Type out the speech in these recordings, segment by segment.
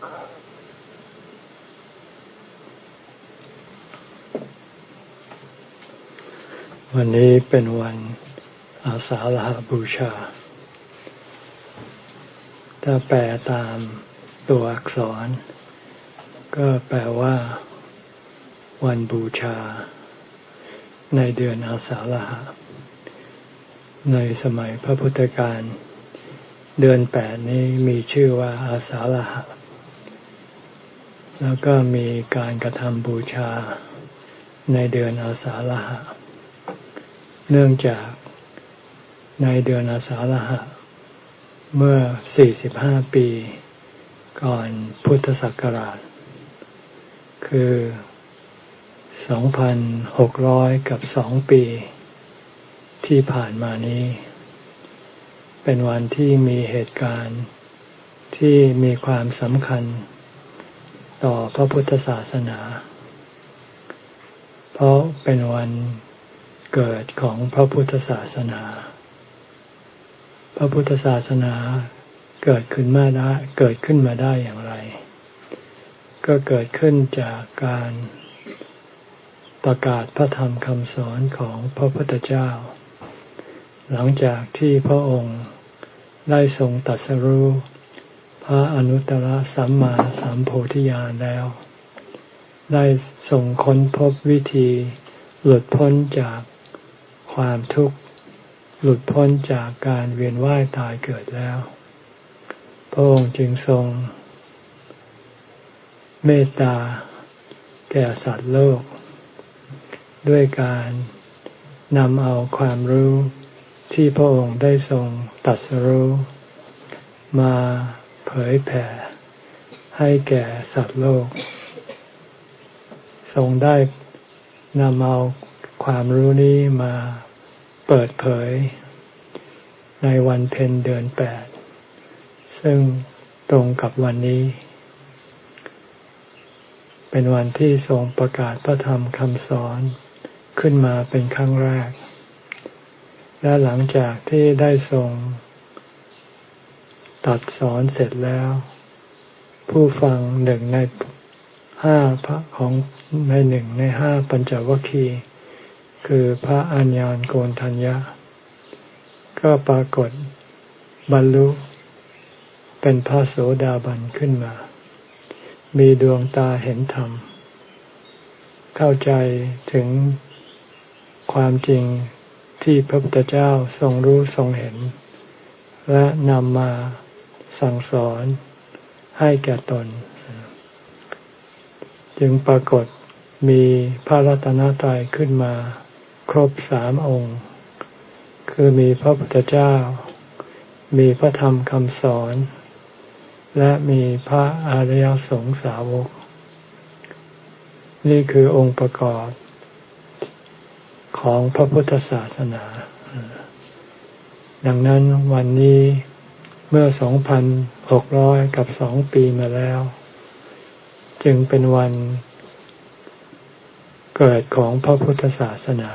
วันนี้เป็นวันอาสาฬหบูชา ถ้าแปลตามตัวอักษร ก็แปลว่า วันบูชา ในเดือนอาสาฬหะในสมัยพระพุทธการ เดือนแปดนี้มีชื่อว่าอาสาฬหะ แล้วก็มีการกระทำบูชาในเดือนอาสาฬหะ เนื่องจากในเดือนอาสาฬหะ เมื่อ 45 ปี ก่อนพุทธศักราช คือ 2,600 กับ 2 ปี ที่ผ่านมานี้ เป็นวันที่มีเหตุการณ์ที่มีความสำคัญ ต่อพระพุทธศาสนา เพราะเป็นวันเกิดของพระพุทธศาสนา พระพุทธศาสนาเกิดขึ้นมาได้เกิดขึ้นมาได้อย่างไร ก็เกิดขึ้นจากการประกาศพระธรรมคำสอนของพระพุทธเจ้า หลังจากที่พระองค์ได้ทรงตัดสรู้ ระอนุตตรสัมมาสัมโพธิญาณแล้ว ได้ทรงค้นพบวิธีหลุดพ้นจากความทุกข์ หลุดพ้นจากการเวียนว่ายตายเกิดแล้ว พระองค์จึงทรง เมตตา แก่สัตว์โลก ด้วยการนำเอาความรู้ที่พระองค์ได้ทรงตัดสรู้มา เผยแผ่ ให้แก่สัตว์โลก ทรงได้นำเอาความรู้นี้มาเปิดเผย ในวันเพ็ญเดือนแปด ซึ่งตรงกับวันนี้ เป็นวันที่ทรงประกาศพระธรรมคำสอนขึ้นมาเป็นครั้งแรก และหลังจากที่ได้ทรง ตัดสอนเสร็จแล้ว ผู้ฟังหนึ่งในห้าพระของในหนึ่งในห้าปัญจวัคคีย์คือพระอัญญาณโกนทัญญะ ก็ปรากฏบรรลุเป็นพระโสดาบันขึ้นมา มีดวงตาเห็นธรรม เข้าใจถึงความจริงที่พระพุทธเจ้าทรงรู้ทรงเห็น และนำมา สั่งสอนให้แก่ตน จึงปรากฏมีพระรัตนตรัยขึ้นมาครบสามองค์ คือมีพระพุทธเจ้า มีพระธรรมคำสอน และมีพระอริยสงสาวก นี่คือองค์ประกอบของพระพุทธศาสนา ดังนั้นวันนี้ เมื่อสองพันหกร้อยกับสองปีมาแล้ว จึงเป็นวันเกิดของพระพุทธศาสนา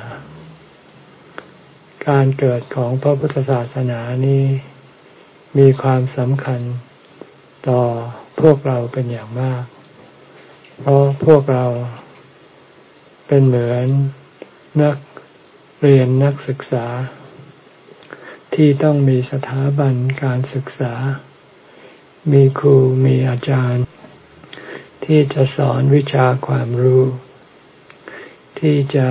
การเกิดของพระพุทธศาสนานี้มีความสำคัญต่อพวกเราเป็นอย่างมาก เพราะพวกเราเป็นเหมือนนักเรียนนักศึกษา ที่ต้องมีสถาบันการศึกษา มีครูมีอาจารย์ ที่จะสอนวิชาความรู้ ที่จะ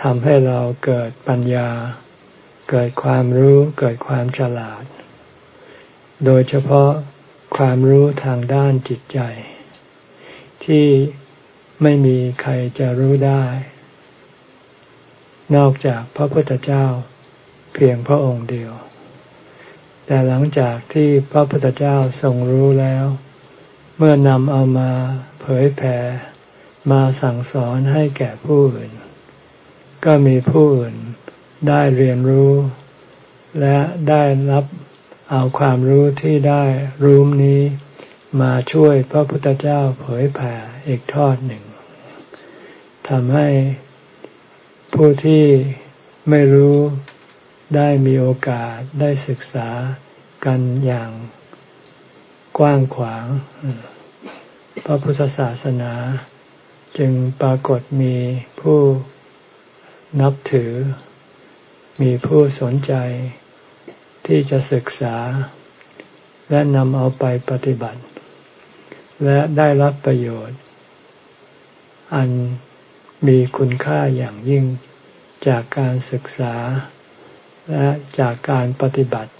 ทำให้เราเกิดปัญญา เกิดความรู้เกิดความฉลาด โดยเฉพาะความรู้ทางด้านจิตใจ ที่ไม่มีใครจะรู้ได้ นอกจากพระพุทธเจ้า เพียงพระองค์เดียว แต่หลังจากที่พระพุทธเจ้าทรงรู้แล้ว เมื่อนำเอามาเผยแผ่มาสั่งสอนให้แก่ผู้อื่น ก็มีผู้อื่นได้เรียนรู้ และได้รับเอาความรู้ที่ได้รู้นี้ มาช่วยพระพุทธเจ้าเผยแผ่อีกทอดหนึ่งทำให้ผู้ที่ไม่รู้ ได้มีโอกาสได้ศึกษากันอย่างกว้างขวาง พระพุทธศาสนาจึงปรากฏมีผู้นับถือ มีผู้สนใจที่จะศึกษา และนำเอาไปปฏิบัติ และได้รับประโยชน์ อันมีคุณค่าอย่างยิ่งจากการศึกษา และจากการปฏิบัติ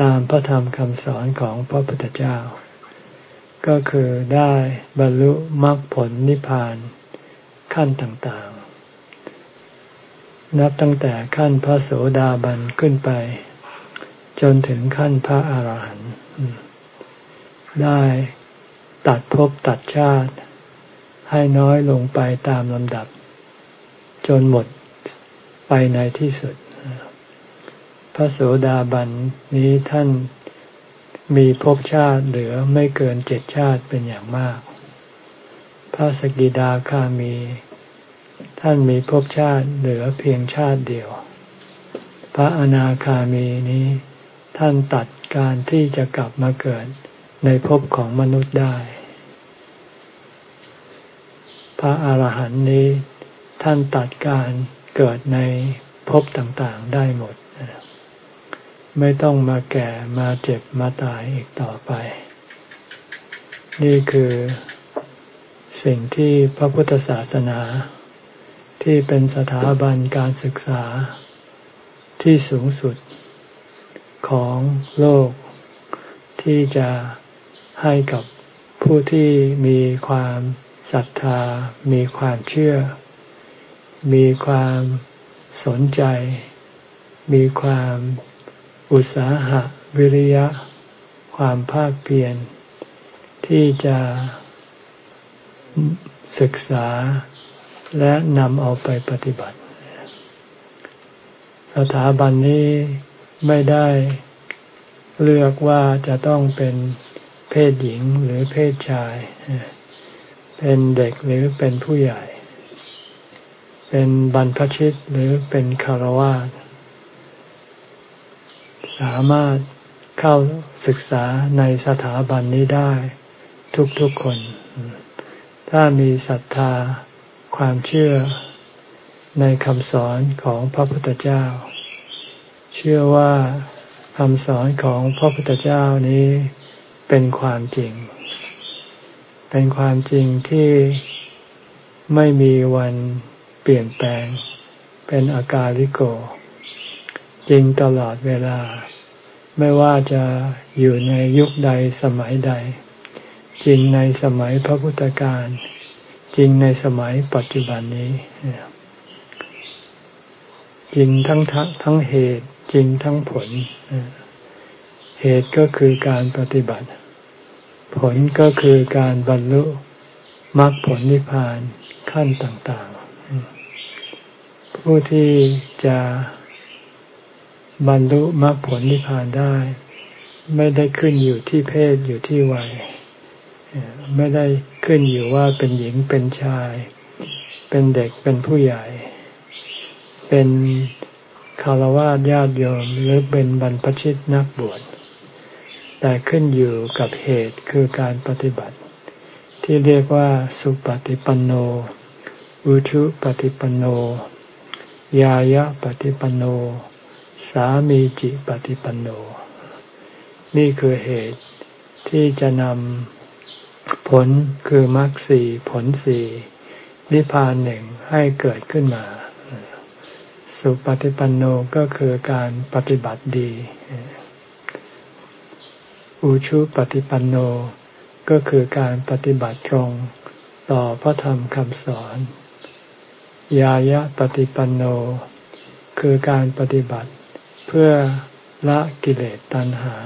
ตามพระธรรมคำสอนของพระพุทธเจ้า ก็คือได้บรรลุมรรคผลนิพพานขั้นต่างๆ นับตั้งแต่ขั้นพระโสดาบันขึ้นไป จนถึงขั้นพระอาหารหันต์ได้ตัดภพตัดชาติ ให้น้อยลงไปตามลำดับ จนหมดไปในที่สุด พระโสดาบันนี้ท่านมีภพชาติเหลือไม่เกินเจ็ดชาติเป็นอย่างมาก พระสกิดาคามี ท่านมีภพชาติเหลือเพียงชาติเดียว พระอนาคามีนี้ ท่านตัดการที่จะกลับมาเกิดในภพของมนุษย์ได้ พระอาหารหันต์นี้ ท่านตัดการเกิดในภพต่างๆได้หมด ไม่ต้องมาแก่มาเจ็บมาตายอีกต่อไป นี่คือสิ่งที่พระพุทธศาสนา ที่เป็นสถาบันการศึกษาที่สูงสุดของโลก ที่จะให้กับผู้ที่มีความศรัทธา มีความเชื่อ มีความสนใจ มีความ อุตสาหะวิริยะ ความภาคเพียรที่จะศึกษาและนำเอาไปปฏิบัติ สถาบันนี้ไม่ได้เลือกว่าจะต้องเป็นเพศหญิงหรือเพศชาย เป็นเด็กหรือเป็นผู้ใหญ่ เป็นบรรพชิตหรือเป็นคารวะส สามารถเข้าศึกษาในสถาบันนี้ได้ ทุกๆคน ถ้ามีศรัทธาความเชื่อในคำสอนของพระพุทธเจ้า เชื่อว่าคำสอนของพระพุทธเจ้านี้เป็นความจริง เป็นความจริงที่ไม่มีวันเปลี่ยนแปลง เป็นอากาลิโก จริงตลอดเวลา ไม่ว่าจะอยู่ในยุคใดสมัยใด จริงในสมัยพระพุทธการ จริงในสมัยปัจจุบันนี้ จริงทั้งทั้งเหตุจริงทั้งผล เหตุก็คือการปฏิบัติ ผลก็คือการบรรลุมรรคผลนิพพานขั้นต่าง ๆ ผู้ที่จะ บรรลุมรรคผลนิพพานได้ ไม่ได้ขึ้นอยู่ที่เพศอยู่ที่วัย ไม่ได้ขึ้นอยู่ว่าเป็นหญิงเป็นชาย เป็นเด็กเป็นผู้ใหญ่ เป็นคารวะญาติโยมหรือเป็นบรรพชิตนักบวชแต่ขึ้นอยู่กับเหตุคือการปฏิบัติ ที่เรียกว่าสุปฏิปันโน อุชุปฏิปันโน ยายะปฏิปันโน สามีจิปฏิปันโน นี่คือเหตุที่จะนำผลคือมรรคสี่ผลสี่นิพพานหนึ่งให้เกิดขึ้นมา สุปฏิปันโนก็คือการปฏิบัติดี อุชุปฏิปันโนก็คือการปฏิบัติตรงต่อพระธรรมคำสอน ยายะปฏิปันโน คือการปฏิบัติ เพื่อละกิเลสตัณหา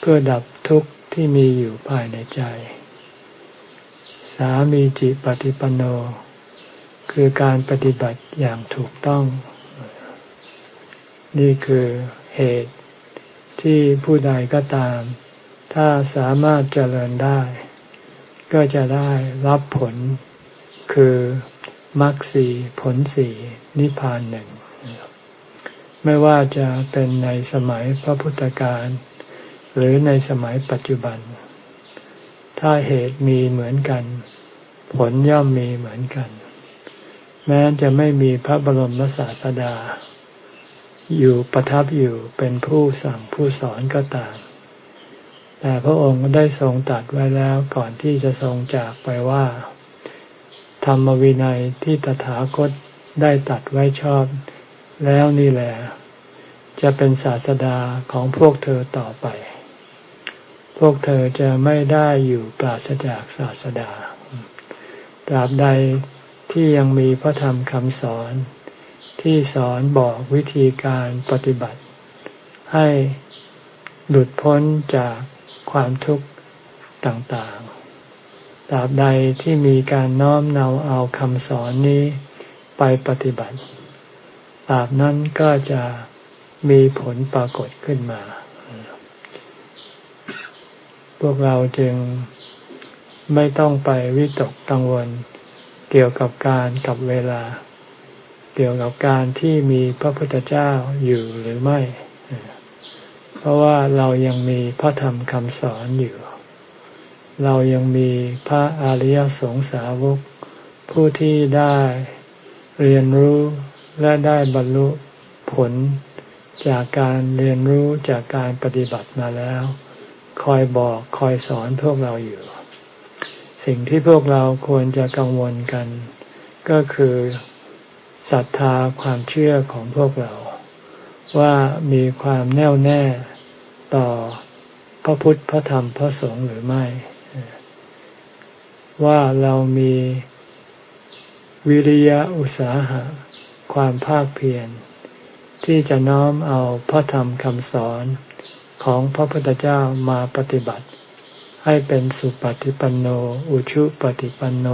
เพื่อดับทุกข์ที่มีอยู่ภายในใจ สามีจิปฏิปันโน คือการปฏิบัติอย่างถูกต้อง นี่คือเหตุที่ผู้ใดก็ตาม ถ้าสามารถเจริญได้ ก็จะได้รับผลคือมรรคสีผลสีนิพพานหนึ่ง ไม่ว่าจะเป็นในสมัยพระพุทธการ หรือในสมัยปัจจุบัน ถ้าเหตุมีเหมือนกัน ผลย่อมมีเหมือนกัน แม้จะไม่มีพระบรมศาสดา อยู่ประทับอยู่เป็นผู้สั่งผู้สอนก็ตาม แต่พระองค์ได้ทรงตัดไว้แล้วก่อนที่จะทรงจากไปว่า ธรรมวินัยที่ตถาคตได้ตัดไว้ชอบ แล้วนี่แหละจะเป็นศาสดาของพวกเธอต่อไป พวกเธอจะไม่ได้อยู่ปราศจากศาสดา ตราบใดที่ยังมีพระธรรมคำสอน ที่สอนบอกวิธีการปฏิบัติ ให้หลุดพ้นจากความทุกข์ต่างๆ ตราบใดที่มีการน้อมเนาเอาคำสอนนี้ไปปฏิบัติ ตราบนั้นก็จะมีผลปรากฏขึ้นมา พวกเราจึงไม่ต้องไปวิตกกังวล เกี่ยวกับการกับเวลา เกี่ยวกับการที่มีพระพุทธเจ้าอยู่หรือไม่ เพราะว่าเรายังมีพระธรรมคำสอนอยู่ เรายังมีพระอริยสงสาวกผู้ที่ได้เรียนรู้ และได้บรรลุผลจากการเรียนรู้จากการปฏิบัติมาแล้ว คอยบอกคอยสอนพวกเราอยู่ สิ่งที่พวกเราควรจะกังวลกัน ก็คือศรัทธาความเชื่อของพวกเรา ว่ามีความแน่วแน่ต่อพระพุทธพระธรรมพระสงฆ์หรือไม่ ว่าเรามีวิริยะอุตสาหะ ความภาคเพียรที่จะน้อมเอาพระธรรมคำสอนของพระพุทธเจ้ามาปฏิบัติ ให้เป็นสุปฏิปันโน อุชุปฏิปันโน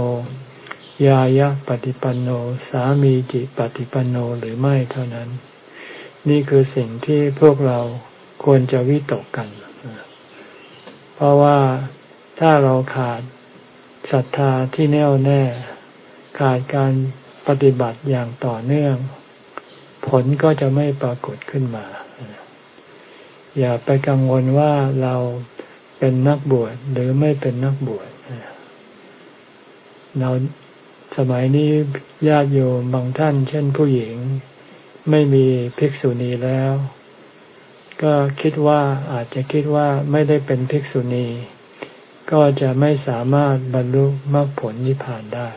ยายะปฏิปันโน สามีจิปฏิปันโนหรือไม่เท่านั้น นี่คือสิ่งที่พวกเราควรจะวิตกกัน เพราะว่าถ้าเราขาดศรัทธาที่แน่วแน่ ขาดการ ปฏิบัติอย่างต่อเนื่อง ผลก็จะไม่ปรากฏขึ้นมา อย่าไปกังวลว่าเราเป็นนักบวชหรือไม่เป็นนักบวชเราสมัยนี้ญาติโยมบางท่าน เช่นผู้หญิง ไม่มีภิกษุณีแล้ว ก็คิดว่าอาจจะคิดว่าไม่ได้เป็นภิกษุณี ก็จะไม่สามารถบรรลุมรรคผลนิพพานได้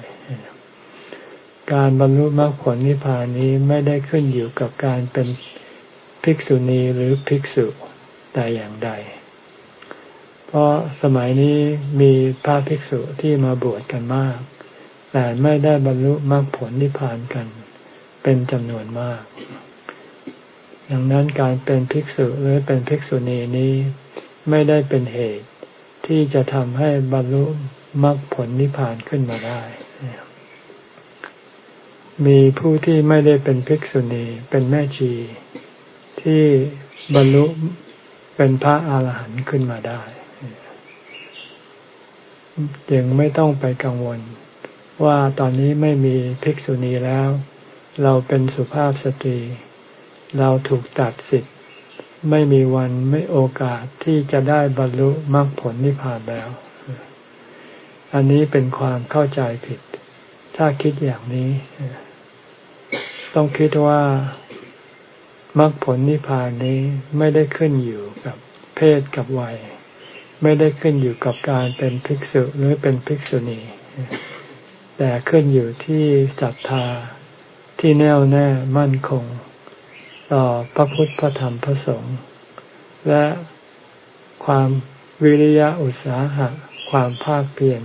การบรรลุมรรคผลนิพพานนี้ไม่ได้ขึ้นอยู่กับการเป็นภิกษุณีหรือภิกษุแต่อย่างใด เพราะสมัยนี้มีพระภิกษุที่มาบวชกันมาก แต่ไม่ได้บรรลุมรรคผลนิพพานกัน เป็นจำนวนมาก ดังนั้นการเป็นภิกษุหรือเป็นภิกษุณีนี้ไม่ได้เป็นเหตุที่จะทำให้บรรลุมรรคผลนิพพานขึ้นมาได้ มีผู้ที่ไม่ได้เป็นภิกษุณีเป็นแม่ชี ที่บรรลุเป็นพระอาหารหันต์ขึ้นมาได้ยังไม่ต้องไปกังวล ว่าตอนนี้ไม่มีภิกษุณีแล้ว เราเป็นสุภาพสตรี เราถูกตัดสิทธิ์ ไม่มีวันไม่โอกาสที่จะได้บรรลุมรรคผลนิพพานแล้ว อันนี้เป็นความเข้าใจผิด ถ้าคิดอย่างนี้ ต้องคิดว่ามรรคผลนิพพานนี้ไม่ได้ขึ้นอยู่กับเพศกับวัย ไม่ได้ขึ้นอยู่กับการเป็นภิกษุหรือเป็นภิกษุณี แต่ขึ้นอยู่ที่ศรัทธาที่แน่วแน่มั่นคง ต่อพระพุทธพระธรรมพระสงฆ์และความวิริยะอุตสาหะ ความภาคเพียร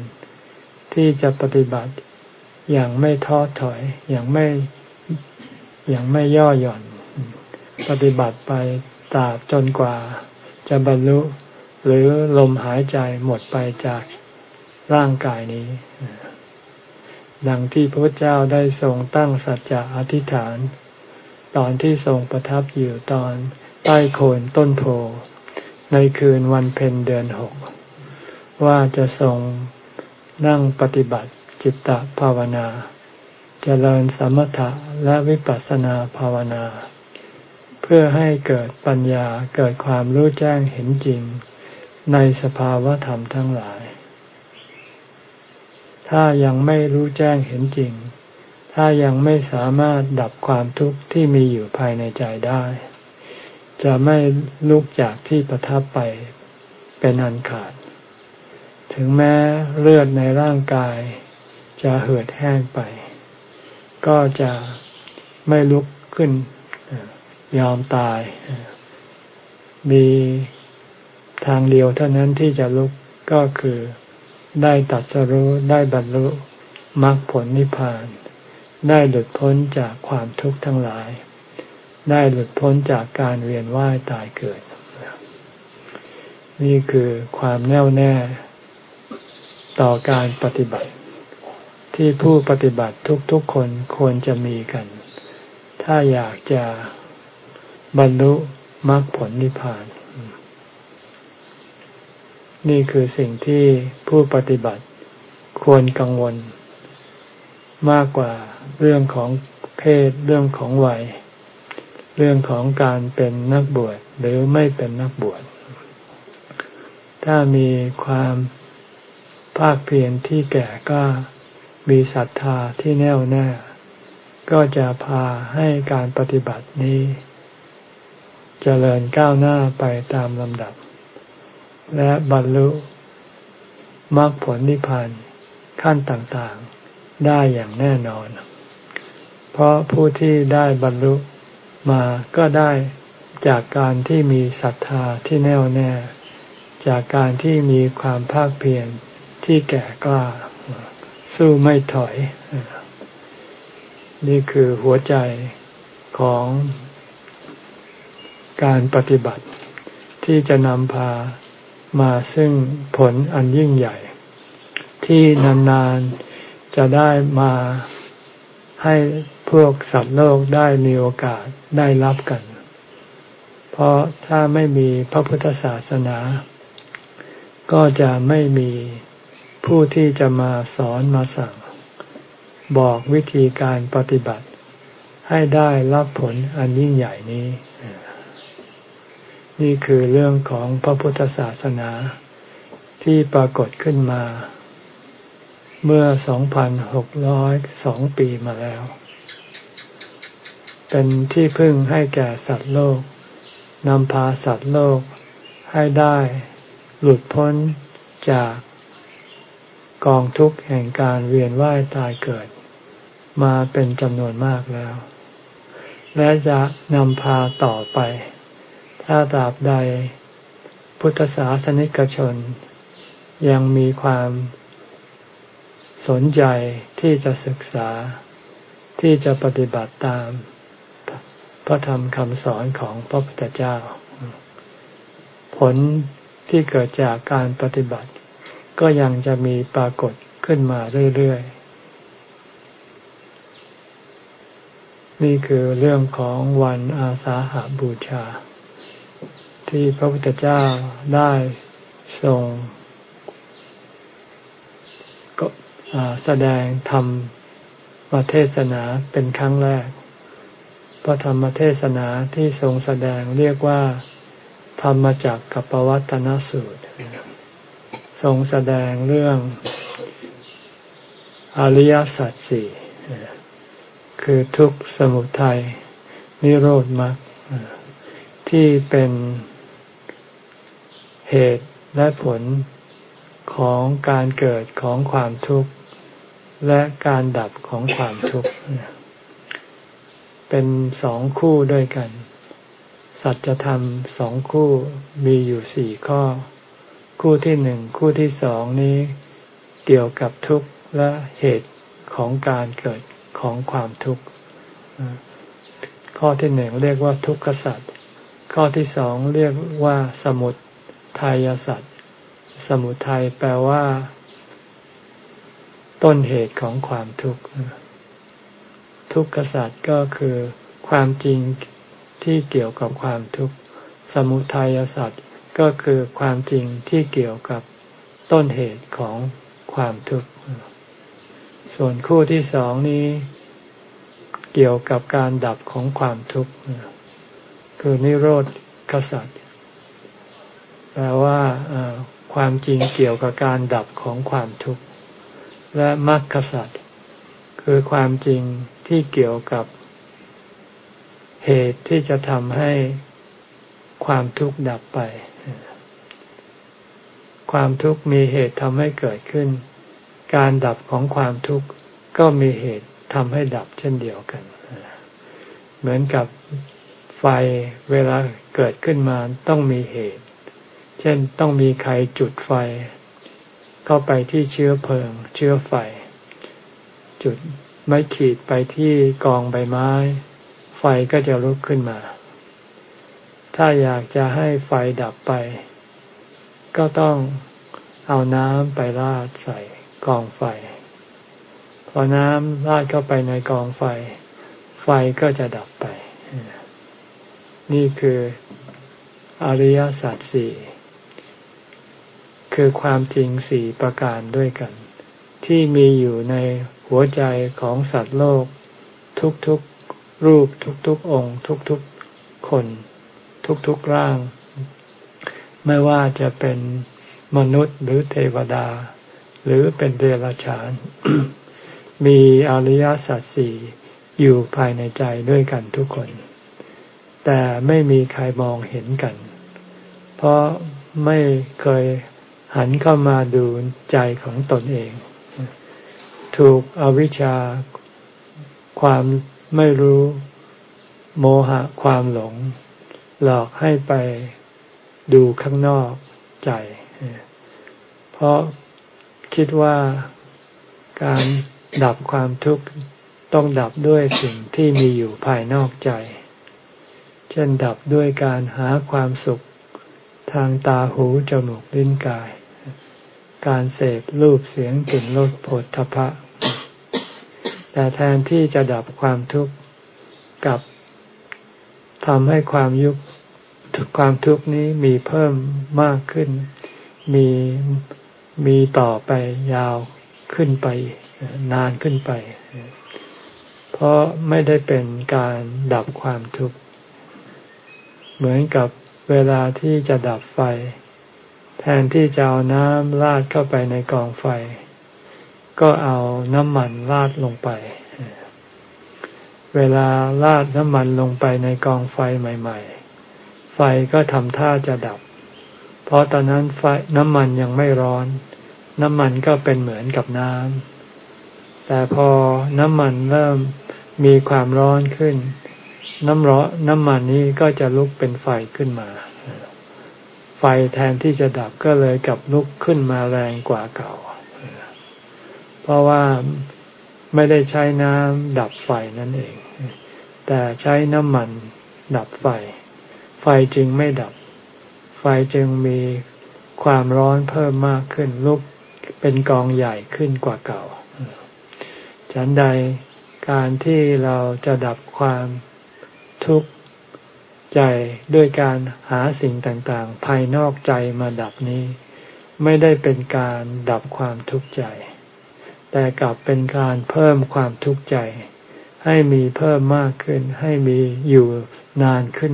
ที่จะปฏิบัติ อย่างไม่ท้อถอย อย่างไม่อย่างไม่ย่อหย่อน ปฏิบัติไปตราบจนกว่า จะบรรลุ หรือลมหายใจหมดไปจากร่างกายนี้ ดังที่พระเจ้าได้ทรงตั้งสัจจะอธิษฐาน ตอนที่ทรงประทับอยู่ตอนใต้โคนต้นโพในคืนวันเพ็ญเดือนหก ว่าจะทรงนั่งปฏิบัติ จิตตภาวนาจริญสมถะและวิปัสสนาภาวนา เพื่อให้เกิดปัญญาเกิดความรู้แจ้งเห็นจริง ในสภาวะธรรมทั้งหลาย ถ้ายังไม่รู้แจ้งเห็นจริง ถ้ายังไม่สามารถดับความทุกข์ที่มีอยู่ภายในใจได้ จะไม่ลุกจากที่ประทับไปเป็นอันขาด ถึงแม้เลือดในร่างกาย จะเหือดแห้งไป ก็จะไม่ลุกขึ้นยอมตาย มีทางเดียวเท่านั้นที่จะลุกก็คือได้ตัดสรู้ได้บรรลุมรรคผลนิพพาน ได้หลุดพ้นจากความทุกข์ทั้งหลาย ได้หลุดพ้นจากการเวียนว่ายตายเกิด นี่คือความแน่วแน่ต่อการปฏิบัติ ที่ผู้ปฏิบัติทุกๆคนควรจะมีกัน ถ้าอยากจะบรรลุมรรคผลนิพพาน นี่คือสิ่งที่ผู้ปฏิบัติควรกังวล มากกว่าเรื่องของเพศเรื่องของวัย เรื่องของการเป็นนักบวชหรือไม่เป็นนักบวช ถ้ามีความภาคเพียรที่แก่ก็ มีศรัทธาที่แน่วแน่ ก็จะพาให้การปฏิบัตินี้จเจริญก้าวหน้าไปตามลำดับ และบรรลุมรรคผลนิพพานขั้นต่างๆได้อย่างแน่นอน เพราะผู้ที่ได้บรรลุมาก็ได้จากการที่มีศรัทธาที่แน่วแน่ จากการที่มีความภาคเพียรที่แก่กล้า สู้ไม่ถอย นี่คือหัวใจของการปฏิบัติ ที่จะนำพามาซึ่งผลอันยิ่งใหญ่ ที่นานๆจะได้มาให้พวกสัตว์โลกได้มีโอกาสได้รับกัน เพราะถ้าไม่มีพระพุทธศาสนา ก็จะไม่มี ผู้ที่จะมาสอนมาสั่ง บอกวิธีการปฏิบัติ ให้ได้รับผลอันยิ่งใหญ่นี้ นี่คือเรื่องของพระพุทธศาสนาที่ปรากฏขึ้นมา เมื่อ 2,602 ปีมาแล้ว เป็นที่พึ่งให้แก่สัตว์โลกนำพาสัตว์โลกให้ได้หลุดพ้นจาก กองทุกข์แห่งการเวียนว่ายตายเกิด มาเป็นจำนวนมากแล้ว และจะนำพาต่อไป ถ้าตราบใด พุทธศาสนิกชน ยังมีความสนใจที่จะศึกษาที่จะปฏิบัติตาม พระธรรมคำสอนของพระพุทธเจ้า ผลที่เกิดจากการปฏิบัติ ก็ยังจะมีปรากฏขึ้นมาเรื่อยๆ นี่คือเรื่องของวันอาสาหาบูชา ที่พระพุทธเจ้าได้ทรงก็แสดงธรรมมาเทศนาเป็นครั้งแรก พระธรรมเทศนาที่ทรงแสดงเรียกว่า ธรรมจักกับปวัตนสูตร ทรงแสดงเรื่องอริยสัจสี่คือทุกข์สมุทัยนิโรธมรรคที่เป็นเหตุและผลของการเกิดของความทุกข์ และการดับของความทุกข์ เป็นสองคู่ด้วยกัน สัจธรรมสองคู่มีอยู่สี่ข้อ คู่ที่หนึ่งคู่ที่สองนี้เกี่ยวกับทุกข์และเหตุของการเกิดของความทุกข์ข้อที่หนึ่งเรียกว่าทุกขสัจข้อที่สองเรียกว่าสมุทายสัตว์สมุทัยแปลว่า ต้นเหตุของความทุกข์ทุกขสัตว์ก็คือความจริงที่เกี่ยวกับความทุกข์ สมุทัยสัตว์ ก็คือความจริงที่เกี่ยวกับต้นเหตุของความทุกข์ ส่วนคู่ที่สองนี้ เกี่ยวกับการดับของความทุกข์ คือนิโรธกษัตริย์แปลว่าความจริงเกี่ยวกับการดับของความทุกข์ และมรรคสัตว์คือความจริงที่เกี่ยวกับเหตุที่จะทำให้ความทุกข์ดับไป ความทุกข์มีเหตุทำให้เกิดขึ้น การดับของความทุกข์ก็มีเหตุทำให้ดับเช่นเดียวกัน เหมือนกับไฟเวลาเกิดขึ้นมาต้องมีเหตุ เช่นต้องมีใครจุดไฟ เข้าไปที่เชื้อเพลิง เชื้อไฟ จุดไม่ขีดไปที่กองใบไม้ ไฟก็จะลุกขึ้นมา ถ้าอยากจะให้ไฟดับไป ก็ต้องเอาน้ำไปราดใส่กองไฟ พอน้ำราดเข้าไปในกองไฟ ไฟก็จะดับไป นี่คืออริยสัจสี่คือความจริงสี่ประการด้วยกัน ที่มีอยู่ในหัวใจของสัตว์โลก ทุกๆรูปทุกๆองค์ ทุกๆคน ทุกๆร่าง ไม่ว่าจะเป็นมนุษย์หรือเทวดา หรือเป็นเดรัจฉาน มีอริยสัจสี่อยู่ภายในใจด้วยกันทุกคน แต่ไม่มีใครมองเห็นกัน เพราะไม่เคยหันเข้ามาดูใจของตนเอง ถูกอวิชชาความไม่รู้โมหะความหลง หลอกให้ไป ดูข้างนอกใจ เพราะคิดว่าการดับความทุกข์ต้องดับด้วยสิ่งที่มีอยู่ภายนอกใจ เช่นดับด้วยการหาความสุขทางตาหูจมูกลิ้นกาย การเสพรูปเสียงกลิ่นรสผลทพะ แต่แทนที่จะดับความทุกข์กับทำให้ความยุ กความทุกข์นี้มีเพิ่มมากขึ้น มีมีต่อไปยาวขึ้นไป นานขึ้นไป เพราะไม่ได้เป็นการดับความทุกข์ เหมือนกับเวลาที่จะดับไฟ แทนที่จะเอาน้ำราดเข้าไปในกองไฟ ก็เอาน้ำมันราดลงไป เวลาราดน้ำมันลงไปในกองไฟใหม่ ๆ ไฟก็ทำท่าจะดับ เพราะตอนนั้นไฟน้ำมันยังไม่ร้อน น้ำมันก็เป็นเหมือนกับน้ำแต่พอน้ำมันเริ่มมีความร้อนขึ้น น้ำร้อนน้ำมันนี้ก็จะลุกเป็นไฟขึ้นมา ไฟแทนที่จะดับก็เลยกลับลุกขึ้นมาแรงกว่าเก่า เพราะว่าไม่ได้ใช้น้ำดับไฟนั่นเอง แต่ใช้น้ำมันดับไฟ จึงไม่ดับ ไฟจึงมีความร้อนเพิ่มมากขึ้นลุกเป็นกองใหญ่ขึ้นกว่าเก่า ฉันใดการที่เราจะดับความทุกข์ใจด้วยการหาสิ่งต่างๆ ภายนอกใจมาดับนี้ ไม่ได้เป็นการดับความทุกข์ใจ แต่กลับเป็นการเพิ่มความทุกข์ใจ ให้มีเพิ่มมากขึ้น ให้มีอยู่นานขึ้น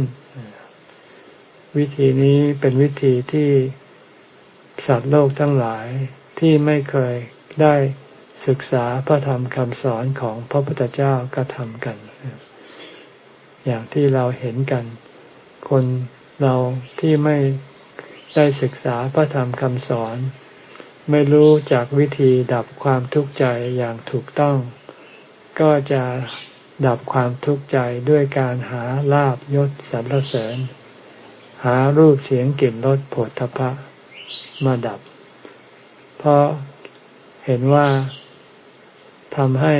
วิธีนี้เป็นวิธีที่สัตว์โลกทั้งหลายที่ไม่เคยได้ศึกษาพระธรรมคำสอนของพระพุทธเจ้ากระทำกัน อย่างที่เราเห็นกัน คนเราที่ไม่ได้ศึกษาพระธรรมคำสอน ไม่รู้จากวิธีดับความทุกข์ใจอย่างถูกต้อง ก็จะดับความทุกข์ใจด้วยการหาลาบยศสรรเสริญ หารูปเสียงกลิ่นรสผลทพะมาดับ เพราะเห็นว่าทำให้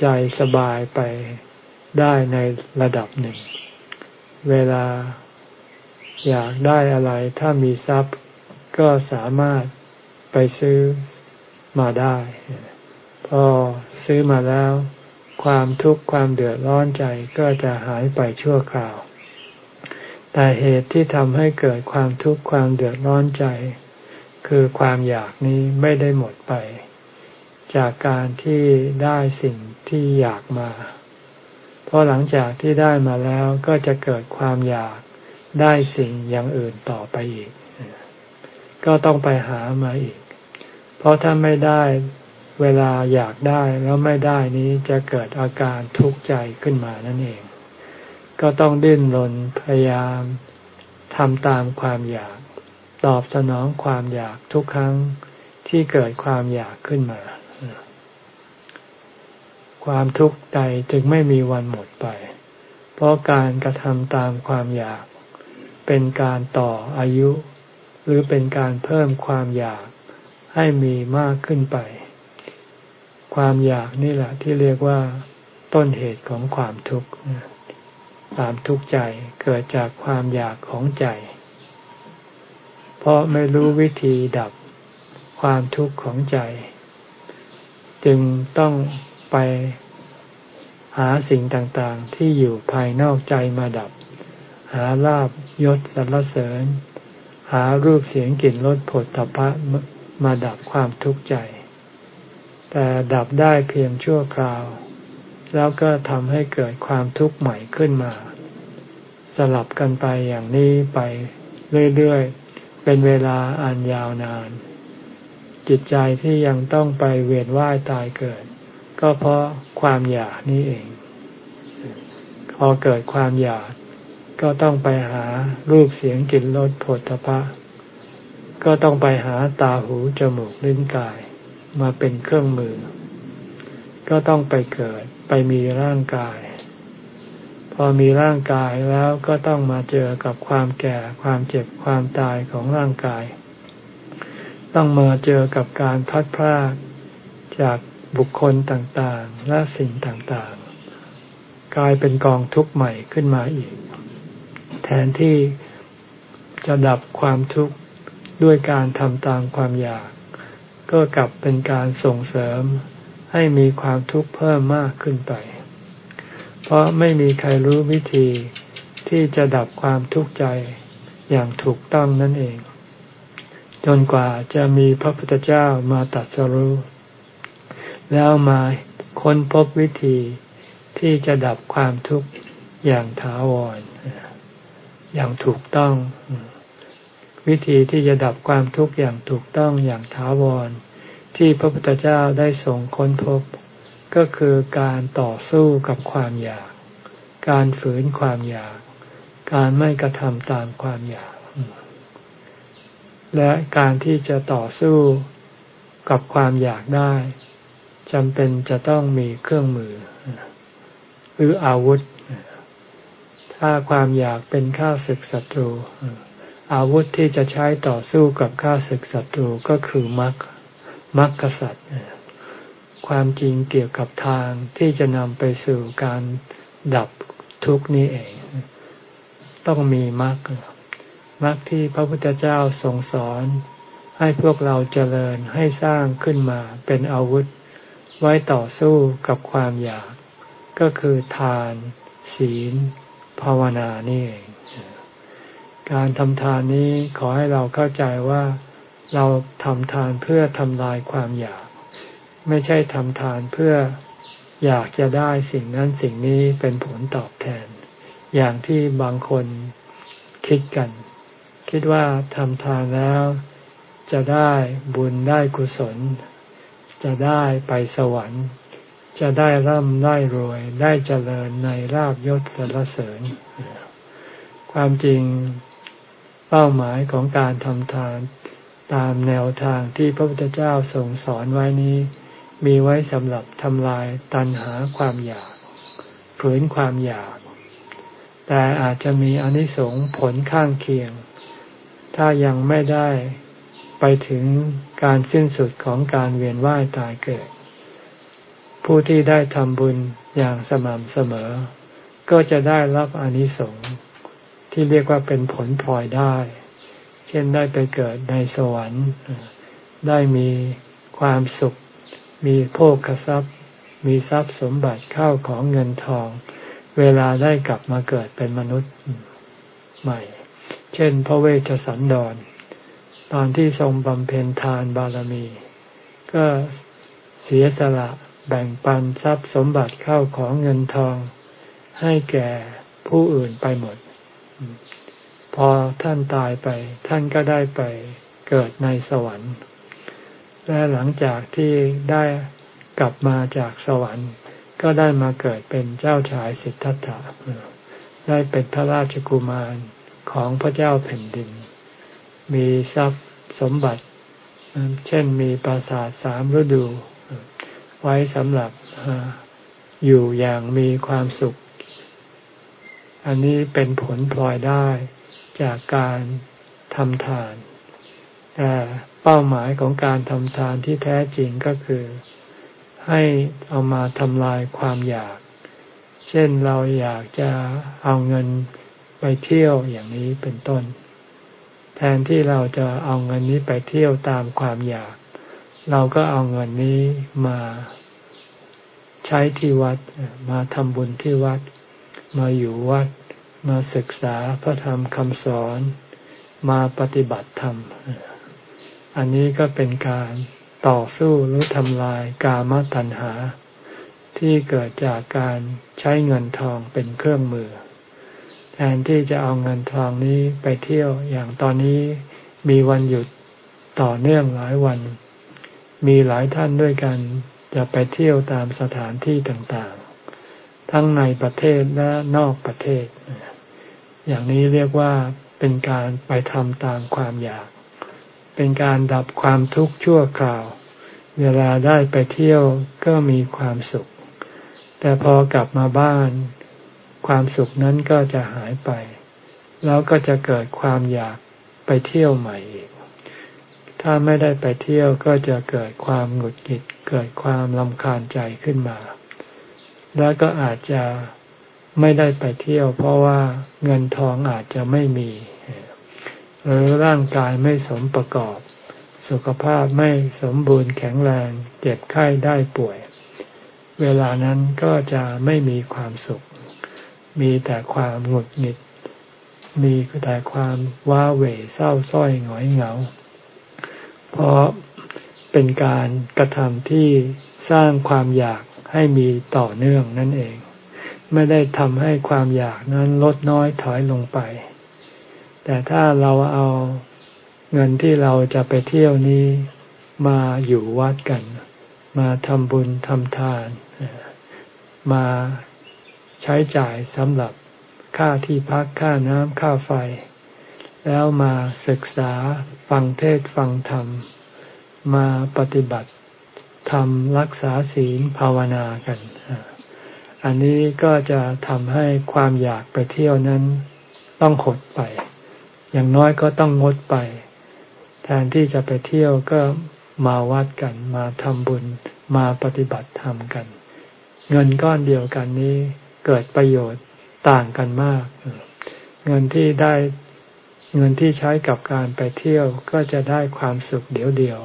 ใจสบายไปได้ในระดับหนึ่ง เวลาอยากได้อะไรถ้ามีทรัพย์ก็สามารถไปซื้อมาได้ พอซื้อมาแล้ว ความทุกข์ความเดือดร้อนใจก็จะหายไปชั่วคราว แต่เหตุที่ทำให้เกิดความทุกข์ความเดือดร้อนใจ คือความอยากนี้ไม่ได้หมดไป จากการที่ได้สิ่งที่อยากมา เพราะหลังจากที่ได้มาแล้วก็จะเกิดความอยากได้สิ่งอย่างอื่นต่อไปอีก ก็ต้องไปหามาอีก เพราะถ้าไม่ได้เวลาอยากได้แล้วไม่ได้นี้จะเกิดอาการทุกข์ใจขึ้นมานั่นเอง ก็ต้องดิ้นรนพยายามทำตามความอยาก ตอบสนองความอยากทุกครั้งที่เกิดความอยากขึ้นมา ความทุกข์ใจจึงไม่มีวันหมดไป เพราะการกระทำตามความอยาก เป็นการต่ออายุ หรือเป็นการเพิ่มความอยากให้มีมากขึ้นไป ความอยากนี่แหละที่เรียกว่าต้นเหตุของความทุกข์ ความทุกข์ใจเกิดจากความอยากของใจ เพราะไม่รู้วิธีดับความทุกข์ของใจ จึงต้องไปหาสิ่งต่างๆ ที่อยู่ภายนอกใจมาดับ หาลาบยศสรรเสริญ หารูปเสียงกลิ่นรสผลตภะมาดับความทุกข์ใจ แต่ดับได้เพียงชั่วคราว แล้วก็ทำให้เกิดความทุกข์ใหม่ขึ้นมา สลับกันไปอย่างนี้ไปเรื่อยๆ เป็นเวลาอันยาวนาน จิตใจที่ยังต้องไปเวียนว่ายตายเกิด ก็เพราะความอยากนี่เอง พอเกิดความอยากก็ต้องไปหารูปเสียงกลิ่นรสผลตภะก็ต้องไปหาตาหูจมูกลิ้นกาย มาเป็นเครื่องมือ ก็ต้องไปเกิดไปมีร่างกาย พอมีร่างกายแล้วก็ต้องมาเจอกับความแก่ ความเจ็บ ความตายของร่างกาย ต้องมาเจอกับการพัดพลาดจากบุคคลต่างๆ และสิ่งต่างๆ กลายเป็นกองทุกข์ใหม่ขึ้นมาอีก แทนที่จะดับความทุกข์ด้วยการทำตามความอยาก ก็กลับเป็นการส่งเสริมให้มีความทุกข์เพิ่มมากขึ้นไป เพราะไม่มีใครรู้วิธีที่จะดับความทุกข์ใจอย่างถูกต้องนั่นเอง จนกว่าจะมีพระพุทธเจ้ามาตัดสรู้แล้วมาค้นพบวิธีที่จะดับความทุกข์อย่างถาวร อย่างถูกต้อง วิธีที่จะดับความทุกข์อย่างถูกต้องอย่างถาวร ที่พระพุทธเจ้าได้ทรงค้นพบ ก็คือการต่อสู้กับความอยาก การฝืนความอยาก การไม่กระทำตามความอยาก และการที่จะต่อสู้กับความอยากได้จำเป็นจะต้องมีเครื่องมือ หรืออาวุธ ถ้าความอยากเป็นข้าศึกศัตรู อาวุธที่จะใช้ต่อสู้กับข้าศึกศัตรูก็คือมรรคมรรคสัตว์ ความจริงเกี่ยวกับทางที่จะนำไปสู่การดับทุกนี้เอง ต้องมีมรรคมรรคที่พระพุทธเจ้าทรงสอน ให้พวกเราเจริญให้สร้างขึ้นมาเป็นอาวุธ ไว้ต่อสู้กับความอยาก ก็คือทาน ศีล ภาวนานี่เองการทำทานนี้ขอให้เราเข้าใจว่าเราทำทานเพื่อทำลายความอยาก ไม่ใช่ทำทานเพื่ออยากจะได้สิ่งนั้นสิ่งนี้เป็นผลตอบแทน อย่างที่บางคนคิดกัน คิดว่าทำทานแล้ว จะได้บุญได้กุศล จะได้ไปสวรรค์ จะได้ร่ำได้รวยได้เจริญในราบยศสรรเสริญ ความจริงเป้าหมายของการทำทานตามแนวทางที่พระพุทธเจ้าทรงสอนไว้นี้ มีไว้สำหรับทำลายตัณหาความอยากฝืนความอยาก แต่อาจจะมีอนิสงส์ผลข้างเคียง ถ้ายังไม่ได้ไปถึงการสิ้นสุดของการเวียนว่ายตายเกิด ผู้ที่ได้ทำบุญอย่างสม่ำเสมอ ก็จะได้รับอนิสงส์ที่เรียกว่าเป็นผลพลอยได้ เช่นได้ไปเกิดในสวรรค์ ได้มีความสุข มีโภคทรัพย์ มีทรัพย์สมบัติเข้าของเงินทอง เวลาได้กลับมาเกิดเป็นมนุษย์ใหม่ เช่น พระเวชสันดร ตอนที่ทรงบำเพ็ญทานบารมี ก็เสียสละแบ่งปันทรัพย์สมบัติเข้าของเงินทอง ให้แก่ผู้อื่นไปหมด พอท่านตายไป ท่านก็ได้ไปเกิดในสวรรค์ และหลังจากที่ได้กลับมาจากสวรรค์ ก็ได้มาเกิดเป็นเจ้าชายสิทธัตถะได้เป็นพระราชกุมารของพระเจ้าแผ่นดิน มีทรัพย์สมบัติ เช่นมีปราสาทสามฤดู ไว้สำหรับอยู่อย่างมีความสุข อันนี้เป็นผลพลอยได้จากการทำทาน แต่เป้าหมายของการทำทานที่แท้จริงก็คือ ให้เอามาทำลายความอยาก เช่นเราอยากจะเอาเงินไปเที่ยวอย่างนี้เป็นต้น แทนที่เราจะเอาเงินนี้ไปเที่ยวตามความอยาก เราก็เอาเงินนี้มาใช้ที่วัดมาทำบุญที่วัด มาอยู่วัด มาศึกษาพระธรรมคำสอน มาปฏิบัติธรรม อันนี้ก็เป็นการต่อสู้หรือทำลายกามตัณหา ที่เกิดจากการใช้เงินทองเป็นเครื่องมือ แทนที่จะเอาเงินทองนี้ไปเที่ยวอย่างตอนนี้มีวันหยุดต่อเนื่องหลายวัน มีหลายท่านด้วยกันจะไปเที่ยวตามสถานที่ต่างๆ ทั้งในประเทศและนอกประเทศ อย่างนี้เรียกว่าเป็นการไปทำตามความอยาก เป็นการดับความทุกข์ชั่วคราว เวลาได้ไปเที่ยวก็มีความสุข แต่พอกลับมาบ้าน ความสุขนั้นก็จะหายไป แล้วก็จะเกิดความอยากไปเที่ยวใหม่อีก ถ้าไม่ได้ไปเที่ยวก็จะเกิดความหงุดหงิด เกิดความลำคาญใจขึ้นมา แล้วก็อาจจะไม่ได้ไปเที่ยว เพราะว่าเงินทองอาจจะไม่มี หรือร่างกายไม่สมประกอบ สุขภาพไม่สมบูรณ์แข็งแรง เจ็บไข้ได้ป่วย เวลานั้นก็จะไม่มีความสุข มีแต่ความหงุดหงิด มีแต่ความว้าเหวเศร้าส้อยหงอยเหงา เพราะเป็นการกระทำที่สร้างความอยากให้มีต่อเนื่องนั่นเอง ไม่ได้ทำให้ความอยากนั้นลดน้อยถอยลงไป แต่ถ้าเราเอาเงินที่เราจะไปเที่ยวนี้มาอยู่วัดกัน มาทำบุญทำทาน มาใช้จ่ายสำหรับค่าที่พักค่าน้ำค่าไฟ แล้วมาศึกษาฟังเทศฟังธรรม มาปฏิบัติทำรักษาศีลภาวนากัน อันนี้ก็จะทำให้ความอยากไปเที่ยวนั้นต้องหดไป อย่างน้อยก็ต้องงดไป แทนที่จะไปเที่ยวก็มาวัดกัน มาทำบุญ มาปฏิบัติธรรมกัน เงินก้อนเดียวกันนี้เกิดประโยชน์ต่างกันมาก เงินที่ได้เงินที่ใช้กับการไปเที่ยวก็จะได้ความสุขเดียวเดียว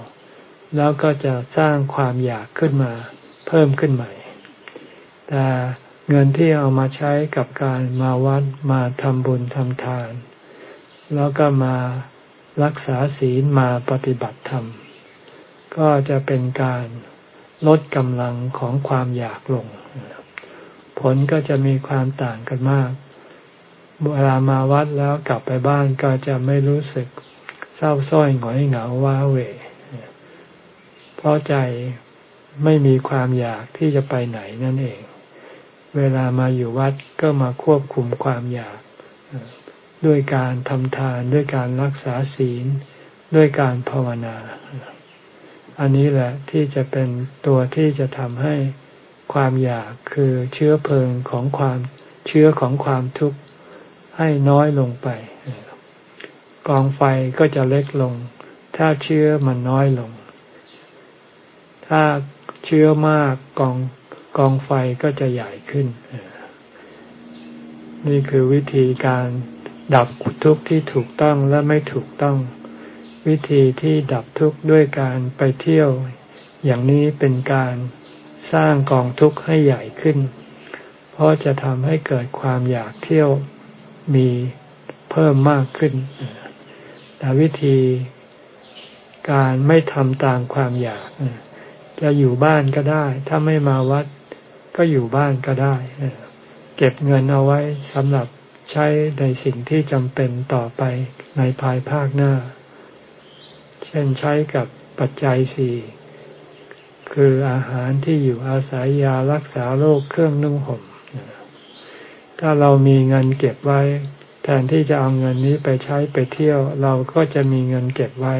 แล้วก็จะสร้างความอยากขึ้นมาเพิ่มขึ้นใหม่ แต่เงินที่เอามาใช้กับการมาวัดมาทำบุญทำทาน แล้วก็มารักษาศีลมาปฏิบัติธรรม ก็จะเป็นการลดกำลังของความอยากลง ผลก็จะมีความต่างกันมาก เวลามาวัดแล้วกลับไปบ้านก็จะไม่รู้สึกเศร้าส้อยหงอยเหงาว้าเหวเพราะใจไม่มีความอยากที่จะไปไหนนั่นเอง เวลามาอยู่วัดก็มาควบคุมความอยาก ด้วยการทำทานด้วยการรักษาศีลด้วยการภาวนา อันนี้แหละที่จะเป็นตัวที่จะทำให้ความอยากคือเชื้อเพลิงของความเชื้อของความทุกข์ให้น้อยลงไป กองไฟก็จะเล็กลง ถ้าเชื้อมันน้อยลง ถ้าเชื้อมากกองกองไฟก็จะใหญ่ขึ้น นี่คือวิธีการ ดับทุกข์ที่ถูกต้องและไม่ถูกต้อง วิธีที่ดับทุกข์ด้วยการไปเที่ยว อย่างนี้เป็นการสร้างกองทุกข์ให้ใหญ่ขึ้น เพราะจะทำให้เกิดความอยากเที่ยวมีเพิ่มมากขึ้น แต่วิธีการไม่ทำตามความอยาก จะอยู่บ้านก็ได้ ถ้าไม่มาวัดก็อยู่บ้านก็ได้ เก็บเงินเอาไว้สำหรับ ใช้ในสิ่งที่จำเป็นต่อไปในภายภาคหน้า เช่นใช้กับปัจจัยสี่คืออาหารที่อยู่อาศัยยารักษาโรคเครื่องนุ่งห่ม ถ้าเรามีเงินเก็บไว้ แทนที่จะเอาเงินนี้ไปใช้ไปเที่ยว เราก็จะมีเงินเก็บไว้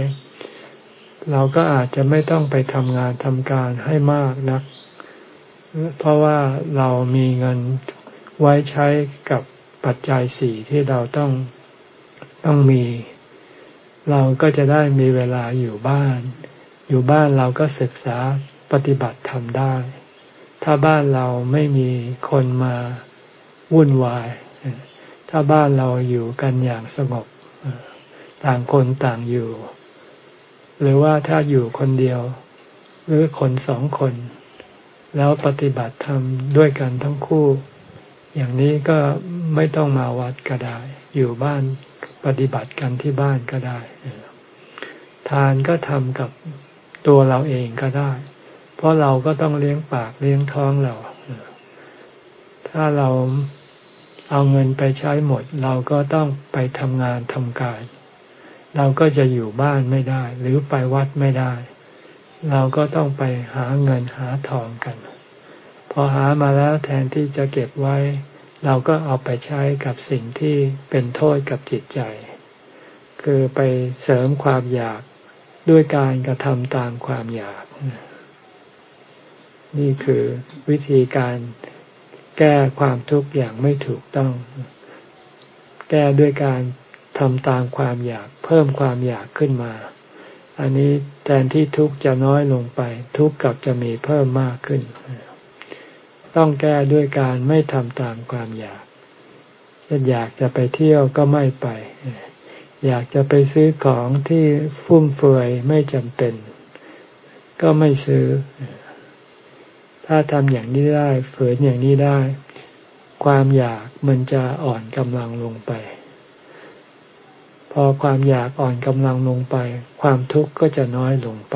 เราก็อาจจะไม่ต้องไปทำงานทำการให้มากนัก เพราะว่าเรามีเงินไว้ใช้กับ ปัจจัยสี่ที่เราต้องต้องมี เราก็จะได้มีเวลาอยู่บ้าน อยู่บ้านเราก็ศึกษาปฏิบัติทำได้ ถ้าบ้านเราไม่มีคนมาวุ่นวาย ถ้าบ้านเราอยู่กันอย่างสงบ ต่างคนต่างอยู่ หรือว่าถ้าอยู่คนเดียว หรือคนสองคน แล้วปฏิบัติธรรมด้วยกันทั้งคู่ อย่างนี้ก็ไม่ต้องมาวัดก็ได้ อยู่บ้านปฏิบัติกันที่บ้านก็ได้ ทานก็ทำกับตัวเราเองก็ได้ เพราะเราก็ต้องเลี้ยงปากเลี้ยงท้องเรา ถ้าเราเอาเงินไปใช้หมด เราก็ต้องไปทำงานทำการ เราก็จะอยู่บ้านไม่ได้ หรือไปวัดไม่ได้ เราก็ต้องไปหาเงินหาทองกัน พอหามาแล้วแทนที่จะเก็บไว้ เราก็เอาไปใช้กับสิ่งที่เป็นโทษกับจิตใจ คือไปเสริมความอยากด้วยการกระทำตามความอยาก นี่คือวิธีการแก้ความทุกข์อย่างไม่ถูกต้อง แก้ด้วยการทำตามความอยาก เพิ่มความอยากขึ้นมา อันนี้แทนที่ทุกข์จะน้อยลงไป ทุกข์กับจะมีเพิ่มมากขึ้น ต้องแก้ด้วยการไม่ทำตามความอยากจะอยากจะไปเที่ยวก็ไม่ไป อยากจะไปซื้อของที่ฟุ่มเฟือยไม่จำเป็น ก็ไม่ซื้อ ถ้าทำอย่างนี้ได้ฝืนอย่างนี้ได้ ความอยากมันจะอ่อนกำลังลงไป พอความอยากอ่อนกำลังลงไป ความทุกข์ก็จะน้อยลงไป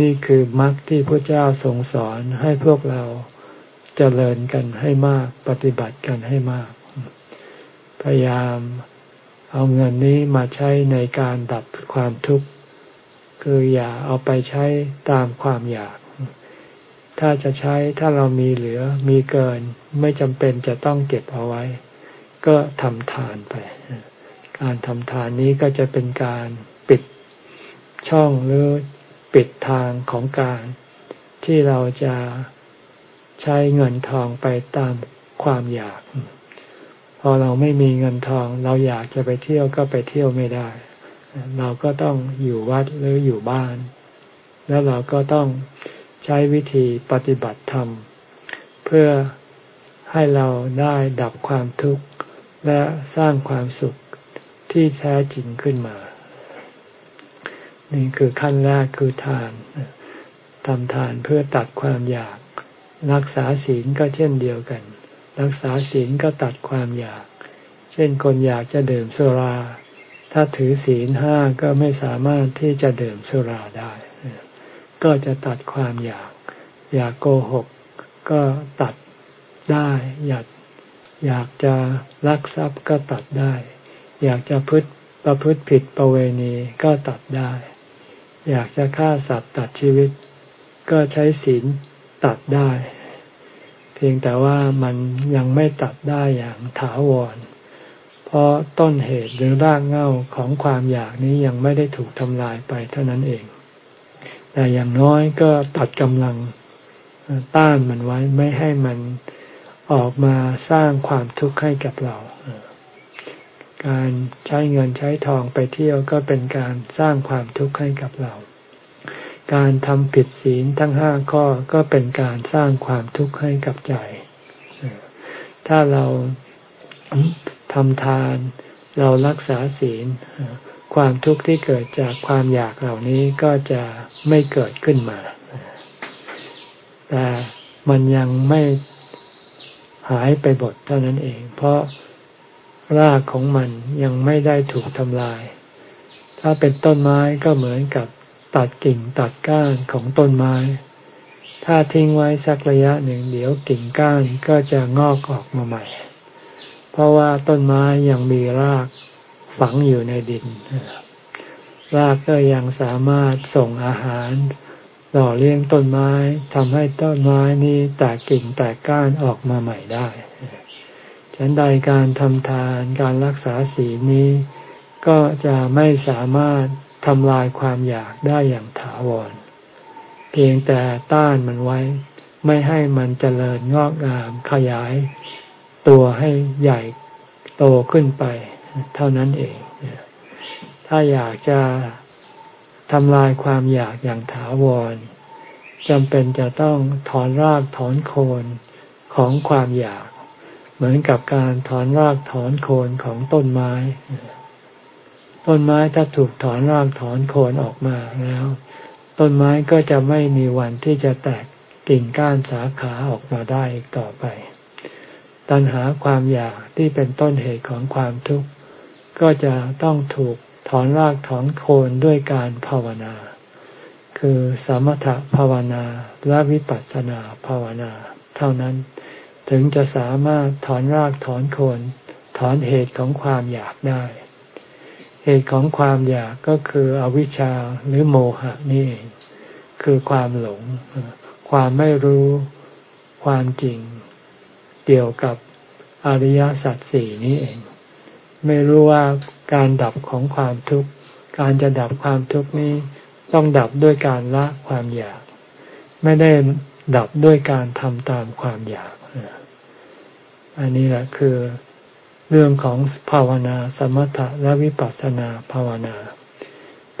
นี่คือมรรคที่พระเจ้าทรงสอนให้พวกเราเจริญกันให้มาก ปฏิบัติกันให้มาก พยายามเอาเงินนี้มาใช้ในการดับความทุกข์ คืออย่าเอาไปใช้ตามความอยาก ถ้าจะใช้ถ้าเรามีเหลือมีเกินไม่จำเป็นจะต้องเก็บเอาไว้ ก็ทำทานไป การทำทานนี้ก็จะเป็นการปิดช่องหรือ ปิดทางของการ ที่เราจะใช้เงินทองไปตามความอยาก พอเราไม่มีเงินทอง เราอยากจะไปเที่ยวก็ไปเที่ยวไม่ได้ เราก็ต้องอยู่วัดหรืออยู่บ้าน แล้วเราก็ต้องใช้วิธีปฏิบัติธรรม เพื่อให้เราได้ดับความทุกข์และสร้างความสุขที่แท้จริงขึ้นมา นี่คือขั้นแรกคือทานทำทานเพื่อตัดความอยาก รักษาศีลก็เช่นเดียวกัน รักษาศีลก็ตัดความอยาก เช่นคนอยากจะดื่มสุรา ถ้าถือศีลห้าก็ไม่สามารถที่จะดื่มสุราได้ ก็จะตัดความอยาก อยากโกหก ก็ตัดได้ อยากอยากจะลักทรัพย์ก็ตัดได้ อยากจะพึ่ประพฤติผิดประเวณีก็ตัดได้ อยากจะฆ่าสัตว์ตัดชีวิต ก็ใช้ศีลตัดได้ เพียงแต่ว่ามันยังไม่ตัดได้อย่างถาวร เพราะต้นเหตุหรือรากเหง้าของความอยากนี้ยังไม่ได้ถูกทำลายไปเท่านั้นเอง แต่อย่างน้อยก็ตัดกำลังต้านมันไว้ไม่ให้มันออกมาสร้างความทุกข์ให้กับเรา การใช้เงินใช้ทองไปเที่ยวก็เป็นการสร้างความทุกข์ให้กับเรา การทำผิดศีลทั้งห้าข้อก็เป็นการสร้างความทุกข์ให้กับใจ ถ้าเราทำทานเรารักษาศีล ความทุกข์ที่เกิดจากความอยากเหล่านี้ก็จะไม่เกิดขึ้นมา แต่มันยังไม่หายไปบทเท่านั้นเอง เพราะ รากของมันยังไม่ได้ถูกทำลาย ถ้าเป็นต้นไม้ก็เหมือนกับตัดกิ่งตัดก้านของต้นไม้ ถ้าทิ้งไว้สักระยะหนึ่งเดี๋ยวกิ่งก้านก็จะงอกออกมาใหม่ เพราะว่าต้นไม้ยังมีรากฝังอยู่ในดิน รากก็ยังสามารถส่งอาหารหล่อเลี้ยงต้นไม้ทำให้ต้นไม้นี้แตกกิ่งแตกก้านออกมาใหม่ได้ ฉันใดการทำทานการรักษาศีลนี้ ก็จะไม่สามารถทำลายความอยากได้อย่างถาวร เพียงแต่ต้านมันไว้ ไม่ให้มันเจริญงอกงามขยาย ตัวให้ใหญ่โตขึ้นไป เท่านั้นเอง ถ้าอยากจะทำลายความอยากอย่างถาวรจำเป็นจะต้องถอนรากถอนโคนของความอยาก เหมือนกับการถอนรากถอนโคนของต้นไม้ ต้นไม้ถ้าถูกถอนรากถอนโคนออกมาแล้ว ต้นไม้ก็จะไม่มีวันที่จะแตกกิ่งก้านสาขาออกมาได้อีกต่อไป ตัณหาความอยากที่เป็นต้นเหตุของความทุกข์ ก็จะต้องถูกถอนรากถอนโคนด้วยการภาวนา คือสมถภาวนาและวิปัสสนาภาวนา เท่านั้น ถึงจะสามารถถอนรากถอนโคนถอนเหตุของความอยากได้ เหตุของความอยากก็คืออวิชชาหรือโมหะนี่เอง คือความหลง ความไม่รู้ความจริง เกี่ยวกับอริยสัจสี่นี้เอง ไม่รู้ว่าการดับของความทุกข์ การจะดับความทุกข์นี้ ต้องดับด้วยการละความอยาก ไม่ได้ดับด้วยการทำตามความอยาก อันนี้แหละคือเรื่องของภาวนาสมถะและวิปัสสนาภาวนา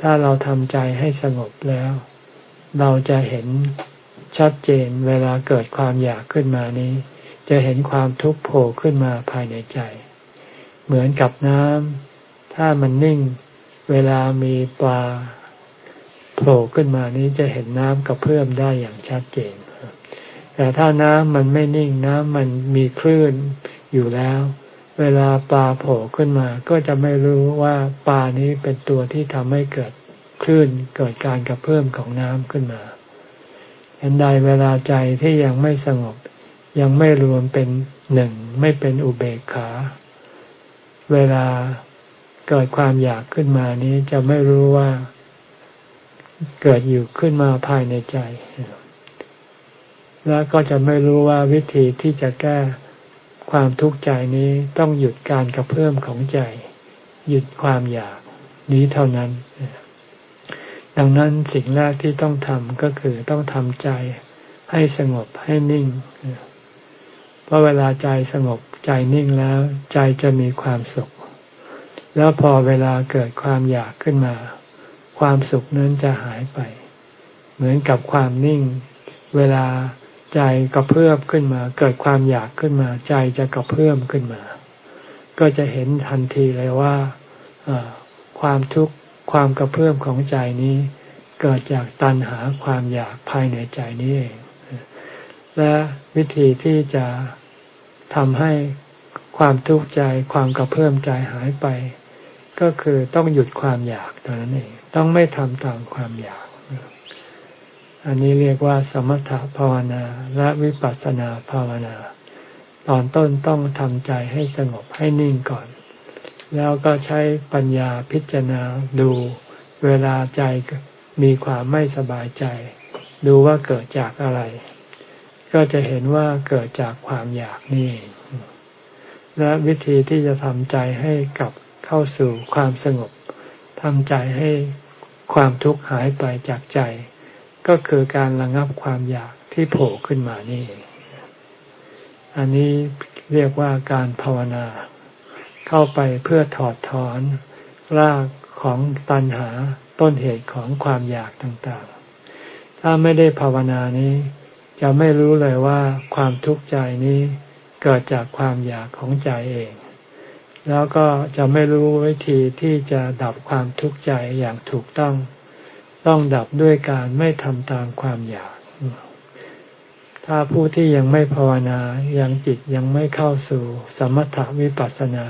ถ้าเราทำใจให้สงบแล้ว เราจะเห็นชัดเจนเวลาเกิดความอยากขึ้นมานี้ จะเห็นความทุกข์โผล่ขึ้นมาภายในใจ เหมือนกับน้ำถ้ามันนิ่ง เวลามีปลาโผล่ขึ้นมานี้จะเห็นน้ำกระเพื่อมได้อย่างชัดเจน แต่ถ้าน้ำมันไม่นิ่งน้ำมันมีคลื่นอยู่แล้ว เวลาปลาโผล่ขึ้นมา ก็จะไม่รู้ว่าปลานี้เป็นตัวที่ทำให้เกิดคลื่นเกิดการกระเพื่อมของน้ำขึ้นมาเห็นใดเวลาใจที่ยังไม่สงบ ยังไม่รวมเป็นหนึ่งไม่เป็นอุเบกขา เวลาเกิดความอยากขึ้นมานี้จะไม่รู้ว่า เกิดอยู่ขึ้นมาภายในใจ แล้วก็จะไม่รู้ว่าวิธีที่จะแก้ความทุกข์ใจนี้ต้องหยุดการกระเพื่อมของใจ หยุดความอยากนี้เท่านั้น ดังนั้นสิ่งแรกที่ต้องทำก็คือต้องทำใจให้สงบให้นิ่ง เพราะเวลาใจสงบใจนิ่งแล้ว ใจจะมีความสุข แล้วพอเวลาเกิดความอยากขึ้นมา ความสุขนั้นจะหายไป เหมือนกับความนิ่ง เวลา ใจกระเพื่อมขึ้นมา เกิดความอยากขึ้นมา ใจจะกระเพื่อมขึ้นมา ก็จะเห็นทันทีเลยว่าความทุกข์ความกระเพื่อมของใจนี้ เกิดจากตัณหาความอยากภายในใจนี้เอง และวิธีที่จะทำให้ความทุกข์ใจความกระเพื่อมใจหายไป ก็คือต้องหยุดความอยากเท่านั้นเอง ต้องไม่ทำตามความอยาก อันนี้เรียกว่าสมถภาวนาและวิปัสสนาภาวนา ตอนต้นต้องทำใจให้สงบให้นิ่งก่อน แล้วก็ใช้ปัญญาพิจารณาดูเวลาใจมีความไม่สบายใจ ดูว่าเกิดจากอะไร ก็จะเห็นว่าเกิดจากความอยากนี่ และวิธีที่จะทำใจให้กลับเข้าสู่ความสงบทำใจให้ความทุกข์หายไปจากใจ ก็คือการระงับความอยากที่โผล่ขึ้นมานี่ อันนี้เรียกว่าการภาวนา เข้าไปเพื่อถอดถอนรากของตัณหาต้นเหตุของความอยากต่างๆ ถ้าไม่ได้ภาวนานี้ จะไม่รู้เลยว่าความทุกข์ใจนี้เกิดจากความอยากของใจเอง แล้วก็จะไม่รู้วิธีที่จะดับความทุกข์ใจอย่างถูกต้อง ต้องดับด้วยการไม่ทำตามความอยาก ถ้าผู้ที่ยังไม่ภาวนายังจิตยังไม่เข้าสู่ สมถวิปัสสนา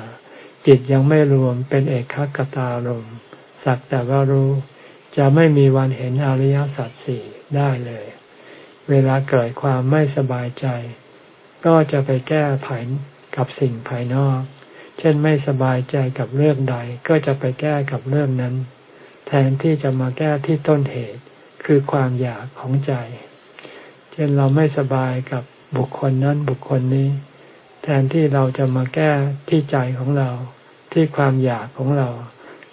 จิตยังไม่รวมเป็นเอกขกตารมสักแต่ว่ารู้ จะไม่มีวันเห็นอริยสัจสี่ได้เลย เวลาเกิดความไม่สบายใจ ก็จะไปแก้ภายกับสิ่งภายนอก เช่นไม่สบายใจกับเรื่องใด ก็จะไปแก้กับเรื่องนั้น แทนที่จะมาแก้ที่ต้นเหตุคือความอยากของใจ เช่นเราไม่สบายกับบุคคลนั้นบุคคลนี้ แทนที่เราจะมาแก้ที่ใจของเรา ที่ความอยากของเรา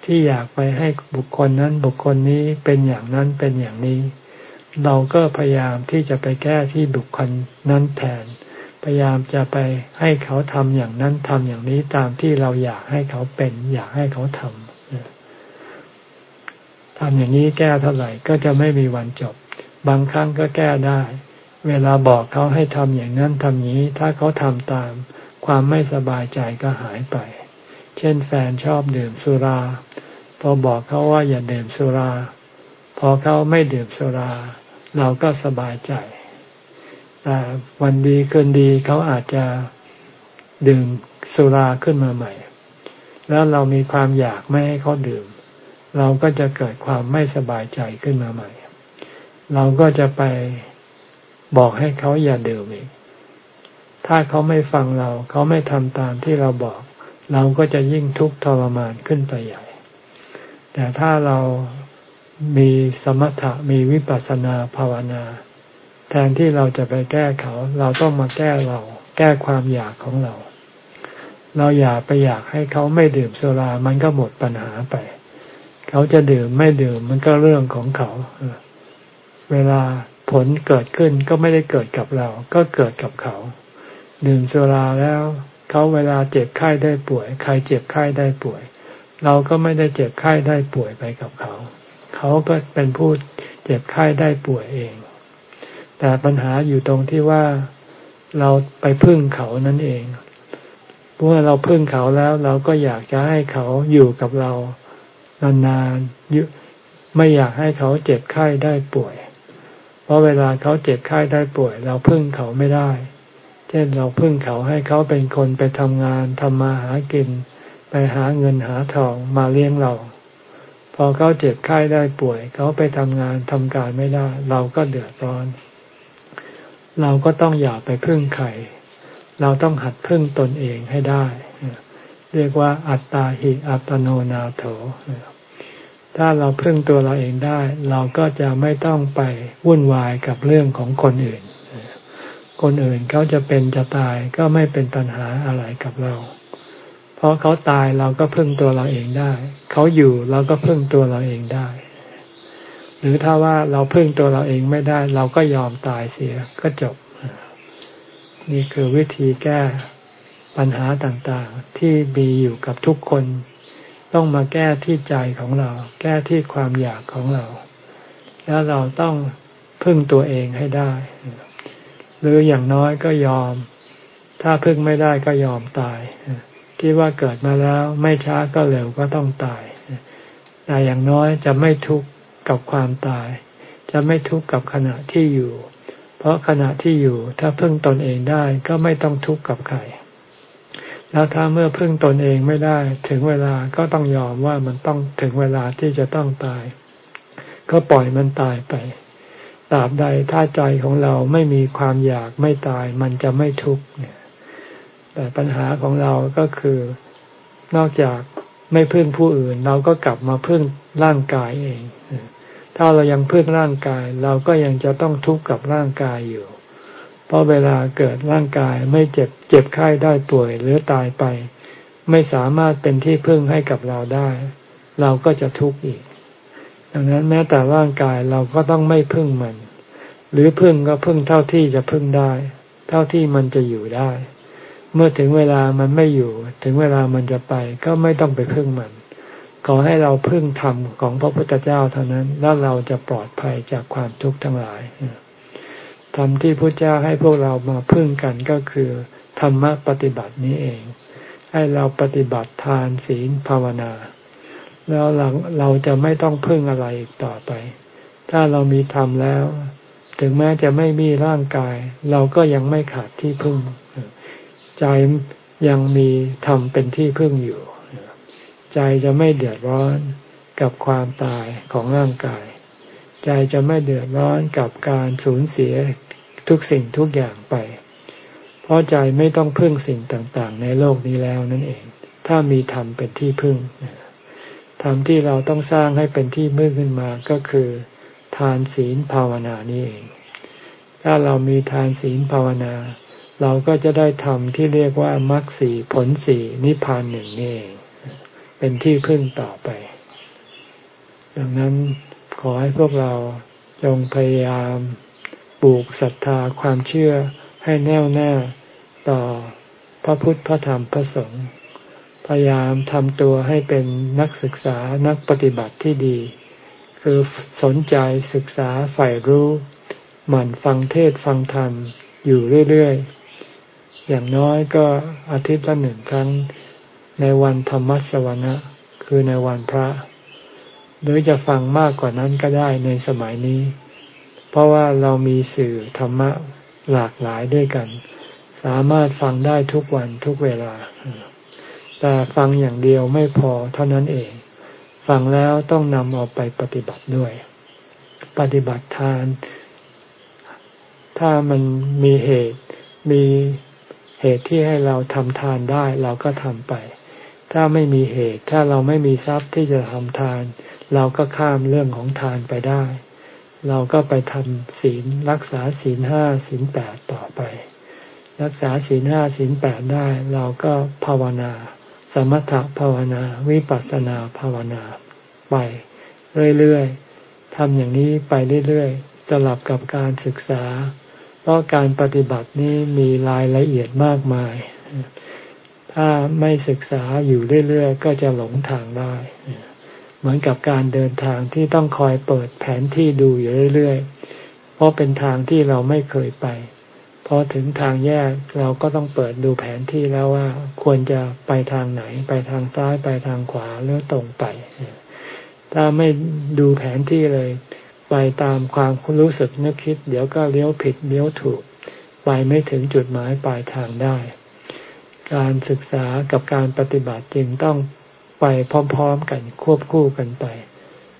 ที่อยากไปให้บุคคลนั้นบุคคลนี้เป็นอย่างนั้นเป็นอย่างนี้ เราก็พยายามที่จะไปแก้ที่บุคคลนั้นแทน พยายามจะไปให้เขาทำอย่างนั้นทำอย่างนี้ตามที่เราอยากให้เขาเป็น อยากให้เขาทำ ทำอย่างนี้แก้เท่าไหร่ก็จะไม่มีวันจบ บางครั้งก็แก้ได้ เวลาบอกเขาให้ทำอย่างนั้นทำนี้ ถ้าเขาทำตาม ความไม่สบายใจก็หายไป เช่นแฟนชอบดื่มสุรา พอบอกเขาว่าอย่าดื่มสุรา พอเขาไม่ดื่มสุรา เราก็สบายใจ แต่วันดีเกินดีเขาอาจจะดื่มสุราขึ้นมาใหม่ แล้วเรามีความอยากไม่ให้เขาดื่ม เราก็จะเกิดความไม่สบายใจขึ้นมาใหม่ เราก็จะไปบอกให้เขาอย่าดื่มอีก ถ้าเขาไม่ฟังเรา เขาไม่ทำตามที่เราบอก เราก็จะยิ่งทุกข์ทรมานขึ้นไปใหญ่ แต่ถ้าเรามีสมถะมีวิปัสสนาภาวนา แทนที่เราจะไปแก้เขา เราต้องมาแก้เรา แก้ความอยากของเรา เราอยากไปอยากให้เขาไม่ดื่มสุรา มันก็หมดปัญหาไป เขาจะดื่มไม่ดื่มมันก็เรื่องของเขา เวลาผลเกิดขึ้นก็ไม่ได้เกิดกับเรา ก็เกิดกับเขา ดื่มสุราแล้วเขาเวลาเจ็บไข้ได้ป่วย ใครเจ็บไข้ได้ป่วย เราก็ไม่ได้เจ็บไข้ได้ป่วยไปกับเขา เขาก็เป็นผู้เจ็บไข้ได้ป่วยเอง แต่ปัญหาอยู่ตรงที่ว่าเราไปพึ่งเขานั่นเองเมื่อเราพึ่งเขาแล้วเราก็อยากจะให้เขาอยู่กับเรา นานๆไม่อยากให้เขาเจ็บไข้ได้ป่วย เพราะเวลาเขาเจ็บไข้ได้ป่วย เราพึ่งเขาไม่ได้ เช่นเราพึ่งเขาให้เขาเป็นคนไปทำงานทำมาหากิน ไปหาเงินหาทองมาเลี้ยงเรา พอเขาเจ็บไข้ได้ป่วย เขาไปทำงานทำการไม่ได้ เราก็เดือดร้อน เราก็ต้องอย่าไปพึ่งใครเราต้องหัดพึ่งตนเองให้ได้ เรียกว่าอัตตาหิอัตโนนาโถ ถ้าเราพึ่งตัวเราเองได้ เราก็จะไม่ต้องไปวุ่นวายกับเรื่องของคนอื่น คนอื่นเขาจะเป็นจะตายก็ไม่เป็นปัญหาอะไรกับเรา เพราะเขาตายเราก็พึ่งตัวเราเองได้ เขาอยู่เราก็พึ่งตัวเราเองได้ หรือถ้าว่าเราพึ่งตัวเราเองไม่ได้ เราก็ยอมตายเสียก็จบ นี่คือวิธีแก้ปัญหาต่างๆ ที่มีอยู่กับทุกคน ต้องมาแก้ที่ใจของเรา แก้ที่ความอยากของเรา แล้วเราต้องพึ่งตัวเองให้ได้ หรืออย่างน้อยก็ยอม ถ้าพึ่งไม่ได้ก็ยอมตายคิดว่าเกิดมาแล้วไม่ช้าก็เร็วก็ต้องตาย แต่อย่างน้อยจะไม่ทุกข์กับความตาย จะไม่ทุกข์กับขณะที่อยู่ เพราะขณะที่อยู่ถ้าพึ่งตนเองได้ก็ไม่ต้องทุกข์กับใคร แล้วถ้าเมื่อพึ่งตนเองไม่ได้ ถึงเวลาก็ต้องยอมว่ามันต้องถึงเวลาที่จะต้องตาย ก็ปล่อยมันตายไปตราบใดถ้าใจของเราไม่มีความอยากไม่ตาย มันจะไม่ทุกข์เนี่ยแต่ปัญหาของเราก็คือนอกจากไม่พึ่งผู้อื่น เราก็กลับมาพึ่งร่างกายเอง ถ้าเรายังพึ่งร่างกาย เราก็ยังจะต้องทุกข์กับร่างกายอยู่ เพราะเวลาเกิดร่างกายไม่เจ็บเจ็บไข้ได้ป่วยหรือตายไป ไม่สามารถเป็นที่พึ่งให้กับเราได้ เราก็จะทุกข์อีก ดังนั้นแม้แต่ร่างกายเราก็ต้องไม่พึ่งมัน หรือพึ่งก็พึ่งเท่าที่จะพึ่งได้ เท่าที่มันจะอยู่ได้ เมื่อถึงเวลามันไม่อยู่ ถึงเวลามันจะไปก็ไม่ต้องไปพึ่งมัน ขอให้เราพึ่งธรรมของพระพุทธเจ้าเท่านั้นแล้วเราจะปลอดภัยจากความทุกข์ทั้งหลาย ธรรมที่พระเจ้าให้พวกเรามาพึ่งกันก็คือธรรมะปฏิบัตินี้เอง ให้เราปฏิบัติทานศีลภาวนา แล้วหลังเราจะไม่ต้องพึ่งอะไรอีกต่อไป ถ้าเรามีธรรมแล้ว ถึงแม้จะไม่มีร่างกาย เราก็ยังไม่ขาดที่พึ่ง ใจยังมีธรรมเป็นที่พึ่งอยู่ ใจจะไม่เดือดร้อนกับความตายของร่างกาย ใจจะไม่เดือดร้อนกับการสูญเสีย ทุกสิ่งทุกอย่างไป เพราะใจไม่ต้องพึ่งสิ่งต่างๆ ในโลกนี้แล้วนั่นเอง ถ้ามีธรรมเป็นที่พึ่งธรรมที่เราต้องสร้างให้เป็นที่พึ่งขึ้นมาก็คือ ทานศีลภาวนานี่เอง ถ้าเรามีทานศีลภาวนา เราก็จะได้ทำที่เรียกว่ามรรคสีผลสีนิพพานหนึ่งนี่เอง เป็นที่พึ่งต่อไป ดังนั้นขอให้พวกเราจงพยายาม ปลูกศรัทธาความเชื่อให้แน่วแน่ต่อพระพุทธพระธรรมพระสงฆ์พยายามทำตัวให้เป็นนักศึกษานักปฏิบัติที่ดี คือสนใจศึกษาใฝ่รู้ หมั่นฟังเทศฟังธรรมอยู่เรื่อยๆ อย่างน้อยก็อาทิตย์ละหนึ่งครั้ง ในวันธรรมสวนะคือในวันพระ หรือจะฟังมากกว่านั้นก็ได้ในสมัยนี้ เพราะว่าเรามีสื่อธรรมะหลากหลายด้วยกัน สามารถฟังได้ทุกวันทุกเวลา แต่ฟังอย่างเดียวไม่พอเท่านั้นเอง ฟังแล้วต้องนำออกไปปฏิบัติด้วย ปฏิบัติทาน ถ้ามันมีเหตุมีเหตุที่ให้เราทำทานได้เราก็ทำไป ถ้าไม่มีเหตุ ถ้าเราไม่มีทรัพย์ที่จะทำทาน เราก็ข้ามเรื่องของทานไปได้ เราก็ไปทำศีลรักษาศีลห้าศีลแปดต่อไป รักษาศีลห้าศีลแปดได้ เราก็ภาวนา สมถภาวนา วิปัสสนาภาวนาไปเรื่อยๆทำอย่างนี้ไปเรื่อยๆสลับกับการศึกษา เพราะการปฏิบัตินี้มีรายละเอียดมากมาย ถ้าไม่ศึกษาอยู่เรื่อยๆก็จะหลงทางได้ เหมือนกับการเดินทางที่ต้องคอยเปิดแผนที่ดูอยู่เรื่อยๆ เพราะเป็นทางที่เราไม่เคยไป พอถึงทางแยกเราก็ต้องเปิดดูแผนที่แล้วว่า ควรจะไปทางไหน ไปทางซ้ายไปทางขวาหรือตรงไป ถ้าไม่ดูแผนที่เลย ไปตามความรู้สึกนึกคิด เดี๋ยวก็เลี้ยวผิดเลี้ยวถูก ไปไม่ถึงจุดหมายปลายทางได้ การศึกษากับการปฏิบัติจึงต้อง ไปพร้อมๆกันควบคู่กันไป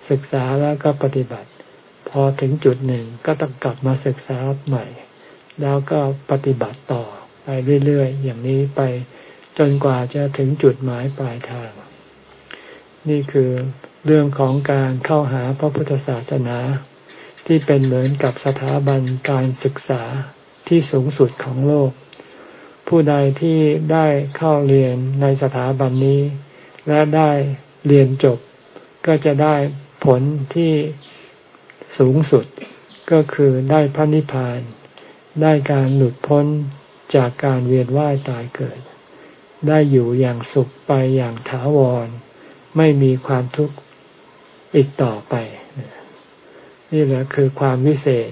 ศึกษาแล้วก็ปฏิบัติ พอถึงจุดหนึ่งก็ต้องกลับมาศึกษาใหม่ แล้วก็ปฏิบัติต่อไปเรื่อยๆ อย่างนี้ไปจนกว่าจะถึงจุดหมายปลายทาง นี่คือเรื่องของการเข้าหาพระพุทธศาสนา ที่เป็นเหมือนกับสถาบันการศึกษาที่สูงสุดของโลก ผู้ใดที่ได้เข้าเรียนในสถาบันนี้ และได้เรียนจบ ก็จะได้ผลที่สูงสุดก็คือได้พระนิพพาน ได้การหลุดพ้นจากการเวียนว่ายตายเกิด ได้อยู่อย่างสุขไปอย่างถาวร ไม่มีความทุกข์อีกต่อไป นี่แหละคือความวิเศษ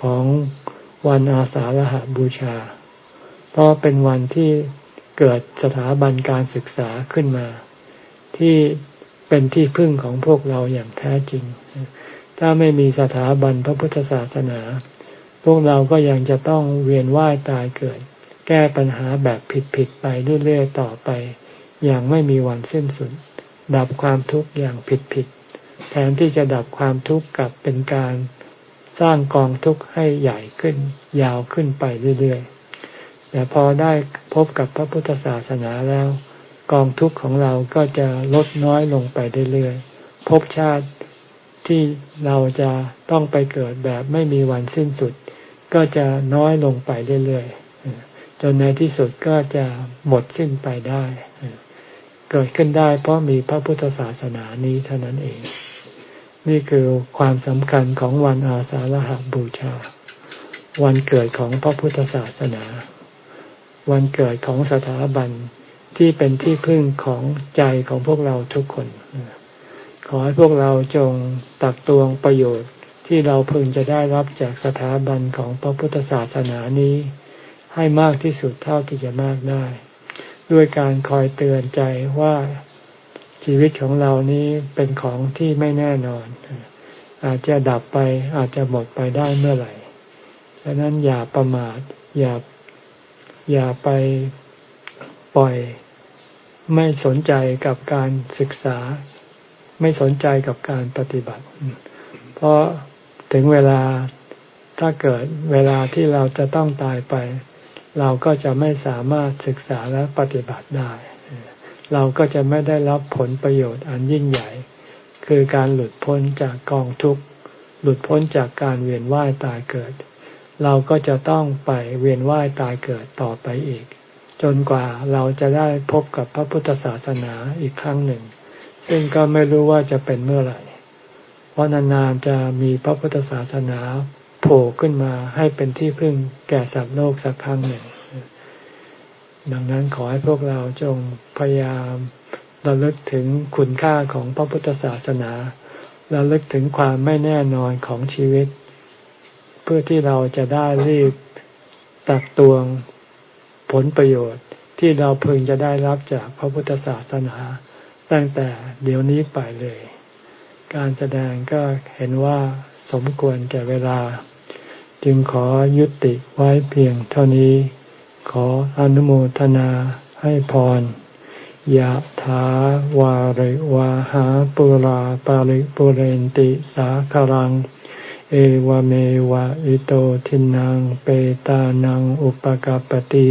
ของวันอาสาฬหาบูชา เพราะเป็นวันที่เกิดสถาบันการศึกษาขึ้นมา ที่เป็นที่พึ่งของพวกเราอย่างแท้จริง ถ้าไม่มีสถาบันพระพุทธศาสนา พวกเราก็ยังจะต้องเวียนว่ายตายเกิด แก้ปัญหาแบบผิดๆไปเรื่อยๆต่อไป อย่างไม่มีวันสิ้นสุด ดับความทุกข์อย่างผิดๆแทนที่จะดับความทุกข์กับเป็นการสร้างกองทุกข์ให้ใหญ่ขึ้น ยาวขึ้นไปเรื่อยๆแต่พอได้พบกับพระพุทธศาสนาแล้ว กองทุกข์ของเราก็จะลดน้อยลงไปเรื่อยๆภพชาติที่เราจะต้องไปเกิดแบบไม่มีวันสิ้นสุด ก็จะน้อยลงไปเรื่อยๆจนในที่สุดก็จะหมดสิ้นไปได้ เกิดขึ้นได้เพราะมีพระพุทธศาสนานี้เท่านั้นเอง นี่คือความสำคัญของวันอาสาฬหบูชา วันเกิดของพระพุทธศาสนา วันเกิดของสถาบัน ที่เป็นที่พึ่งของใจของพวกเราทุกคน ขอให้พวกเราจงตักตวงประโยชน์ที่เราพึงจะได้รับจากสถาบันของพระพุทธศาสนานี้ ให้มากที่สุดเท่าที่จะมากได้ ด้วยการคอยเตือนใจว่าชีวิตของเรานี้เป็นของที่ไม่แน่นอน อาจจะดับไปอาจจะหมดไปได้เมื่อไหร่ดังนั้นอย่าประมาทอย่าอย่าไป ปล่อย ไม่สนใจกับการศึกษา ไม่สนใจกับการปฏิบัติ เพราะถึงเวลาถ้าเกิดเวลาที่เราจะต้องตายไป เราก็จะไม่สามารถศึกษาและปฏิบัติได้ เราก็จะไม่ได้รับผลประโยชน์อันยิ่งใหญ่ คือการหลุดพ้นจากกองทุกข์ หลุดพ้นจากการเวียนว่ายตายเกิด เราก็จะต้องไปเวียนว่ายตายเกิดต่อไปอีก จนกว่าเราจะได้พบกับพระพุทธศาสนาอีกครั้งหนึ่ง ซึ่งก็ไม่รู้ว่าจะเป็นเมื่อไหร่ เพราะนานๆจะมีพระพุทธศาสนาโผล่ขึ้นมาให้เป็นที่พึ่งแก่สัตว์โลกสักครั้งหนึ่ง ดังนั้นขอให้พวกเราจงพยายามระลึกถึงคุณค่าของพระพุทธศาสนาระลึกถึงความไม่แน่นอนของชีวิต เพื่อที่เราจะได้รีบตักตวง ผลประโยชน์ที่เราพึงจะได้รับจากพระพุทธศาสนา ตั้งแต่เดี๋ยวนี้ไปเลย การแสดงก็เห็นว่าสมควรแก่เวลา จึงขอยุติไว้เพียงเท่านี้ ขออนุโมทนาให้พรยะถาวาริวาหาปุราปาริปุเรนติสาคารัง เอวเมวะอิโตทินังเปตานังอุปกาปติ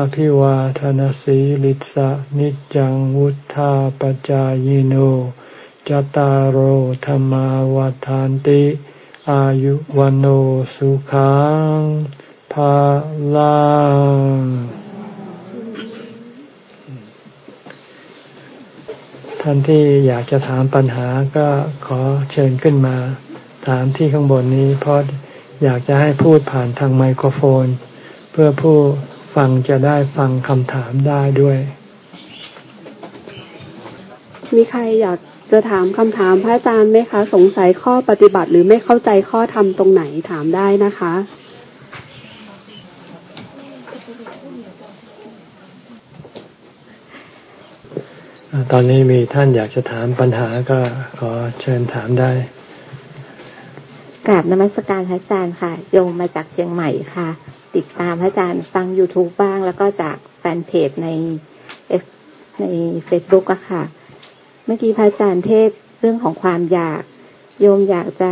อภิวาทนสีลิสะนิจังวุธาปจายโนจตารโหธรรมาวาทานติ อายุวันโอสุขังภาลังท่านที่อยากจะถามปัญหาก็ขอเชิญขึ้นมา ถามที่ข้างบนนี้เพราะอยากจะให้พูดผ่านทางไมโครโฟน เพื่อผู้ ฟังจะได้ฟังคำถามได้ด้วย มีใครอยากจะถามคำถามพระอาจารย์ไหมคะ สงสัยข้อปฏิบัติหรือไม่เข้าใจข้อธรรมตรงไหนถามได้นะคะ ตอนนี้มีท่านอยากจะถามปัญหาก็ขอเชิญถามได้กราบนมัสการพระอาจารย์ค่ะ โยมมาจากเชียงใหม่ค่ะ ติดตามพระอาจารย์ฟัง youtube บ้าง แล้วก็จากแฟนเพจในในเฟซบุ๊กอะค่ะ เมื่อกี้พระอาจารย์เทศเรื่องของความอยาก โยมอยากจะ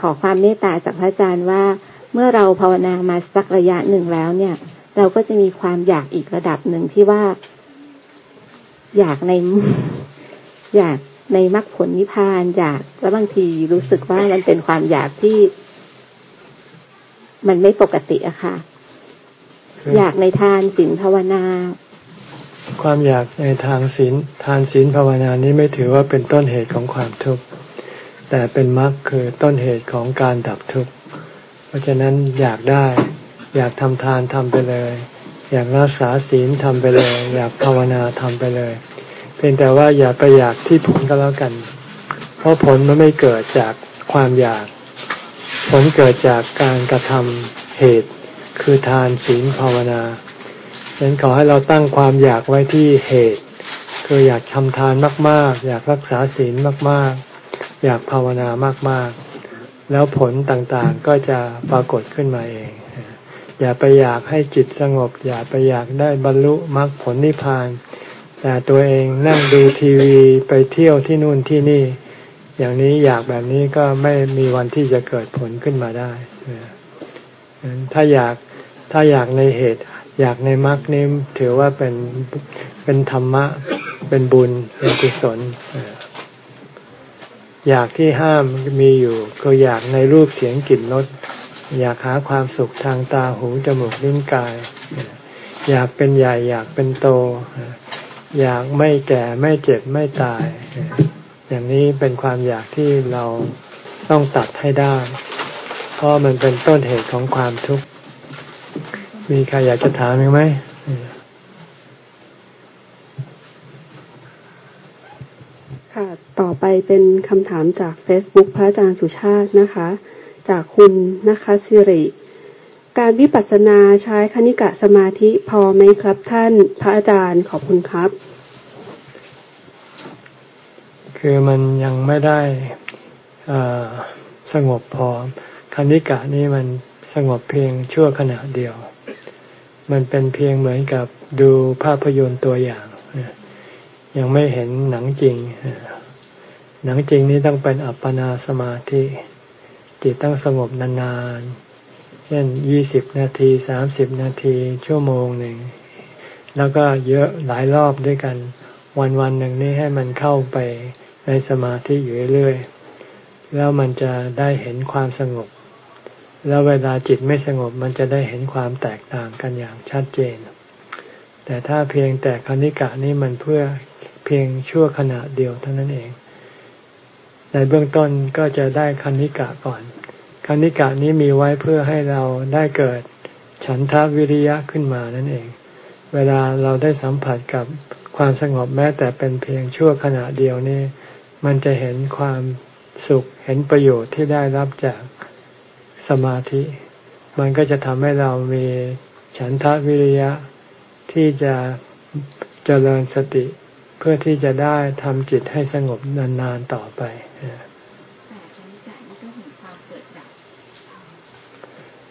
ขอความเมตตาจากพระอาจารย์ว่า เมื่อเราภาวนามาสักระยะหนึ่งแล้วเนี่ย เราก็จะมีความอยากอีกระดับหนึ่งที่ว่า อยากในอยากในมรรคผลนิพพานอยากแล้วบางทีรู้สึกว่ามันเป็นความอยากที่ มันไม่ปกติอะค่ะ อยากในทานศีลภาวนา ความอยากในทางศีลทานศีลภาวนานี้ไม่ถือว่าเป็นต้นเหตุของความทุกข์แต่เป็นมรรคคือต้นเหตุของการดับทุกข์เพราะฉะนั้นอยากได้ อยากทำทานทำไปเลย อยากรักษาศีลทำไปเลย อยากภาวนาทำไปเลย เพียงแต่ว่าอย่าไปอยากที่ผลก็แล้วกัน เพราะผลมันไม่เกิดจากความอยาก ผลเกิดจากการกระทำเหตุคือทานศีลภาวนาฉะนั้นขอให้เราตั้งความอยากไว้ที่เหตุ คืออยากทำทานมาก ๆ อยากรักษาศีลมาก ๆ อยากภาวนามาก ๆ แล้วผลต่างๆก็จะปรากฏขึ้นมาเอง อย่าไปอยากให้จิตสงบ อย่าไปอยากได้บรรลุมรรคผลนิพพาน แต่ตัวเองนั่งดูทีวีไปเที่ยวที่นู่นที่นี่ อย่างนี้อยากแบบนี้ก็ไม่มีวันที่จะเกิดผลขึ้นมาได้ถ้าอยากถ้าอยากในเหตุ อยากในมรรคนี้ถือว่าเป็นเป็นธรรมะ เป็นบุญเป็นกุศลอยากที่ห้ามมีอยู่ก็อยากในรูปเสียงกลิ่นรสอยากหาความสุขทางตาหูจมูกลิ้นกาย อยากเป็นใหญ่ อยากเป็นโต อยากไม่แก่ไม่เจ็บไม่ตาย อย่างนี้เป็นความอยากที่เราต้องตัดให้ได้ เพราะมันเป็นต้นเหตุของความทุกข์ มีใครอยากจะถามไหมค่ะ ต่อไปเป็นคำถามจาก Facebook พระอาจารย์สุชาตินะคะ จากคุณนะคะสิริ การวิปัสสนาใช้คณิกะสมาธิพอไหมครับท่านพระอาจารย์ขอบคุณครับ คือมันยังไม่ได้สงบพอคณิกะนี้มันสงบเพียงชั่วขณะเดียว มันเป็นเพียงเหมือนกับดูภาพยนตร์ตัวอย่าง ยังไม่เห็นหนังจริง หนังจริงนี้ต้องเป็นอัปปนาสมาธิจิตต้องสงบนานๆ เช่นยี่สิบนาทีสามสิบนาที ชั่วโมงหนึ่ง แล้วก็เยอะหลายรอบด้วยกัน วันวันหนึ่งนี้ให้มันเข้าไป ในสมาธิอยู่เรื่อยๆแล้วมันจะได้เห็นความสงบ แล้วเวลาจิตไม่สงบมันจะได้เห็นความแตกต่างกันอย่างชัดเจน แต่ถ้าเพียงแต่คณิกะนี้มันเพื่อเพียงชั่วขณะเดียวเท่านั้นเอง ในเบื้องต้นก็จะได้คณิกะก่อนคณิกะนี้มีไว้เพื่อให้เราได้เกิดฉันทาวิริยะขึ้นมานั่นเอง เวลาเราได้สัมผัสกับความสงบแม้แต่เป็นเพียงชั่วขณะเดียวนี่ มันจะเห็นความสุขเห็นประโยชน์ที่ได้รับจากสมาธิ มันก็จะทำให้เรามีฉันทะวิริยะที่จะเจริญสติเพื่อที่จะได้ทำจิตให้สงบนานๆต่อไป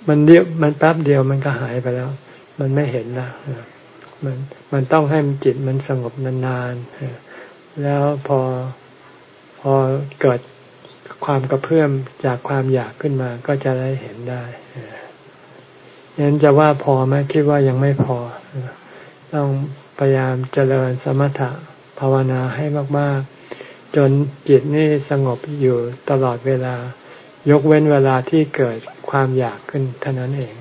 มันเดียวมันแป๊บเดียวมันก็หายไปแล้ว มันไม่เห็นแล้วมันมันต้องให้จิตมันสงบนานๆแล้วพอ พอเกิดความกระเพื่อมจากความอยากขึ้นมาก็จะได้เห็นได้งั้นจะว่าพอไหมคิดว่ายังไม่พอ ต้องพยายามเจริญสมถะภาวนาให้มาก ๆ จนจิตนี่สงบอยู่ตลอดเวลา ยกเว้นเวลาที่เกิดความอยากขึ้นเท่านั้นเอง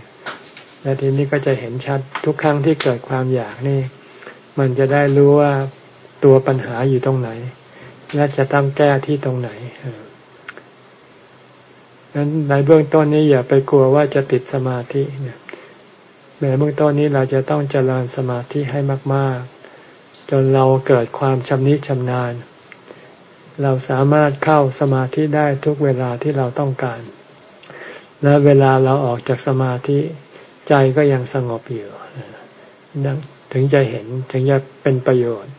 และทีนี้ก็จะเห็นชัดทุกครั้งที่เกิดความอยากนี่ มันจะได้รู้ว่าตัวปัญหาอยู่ตรงไหน และจะต้องแก้ที่ตรงไหนนั้นในเบื้องต้นนี้อย่าไปกลัวว่าจะติดสมาธิเนี่ยในเบื้องต้นนี้เราจะต้องเจริญสมาธิให้มาก ๆ จนเราเกิดความชำนิชำนาญ เราสามารถเข้าสมาธิได้ทุกเวลาที่เราต้องการ และเวลาเราออกจากสมาธิใจก็ยังสงบอยู่ถึงจะเห็นถึงจะเป็นประโยชน์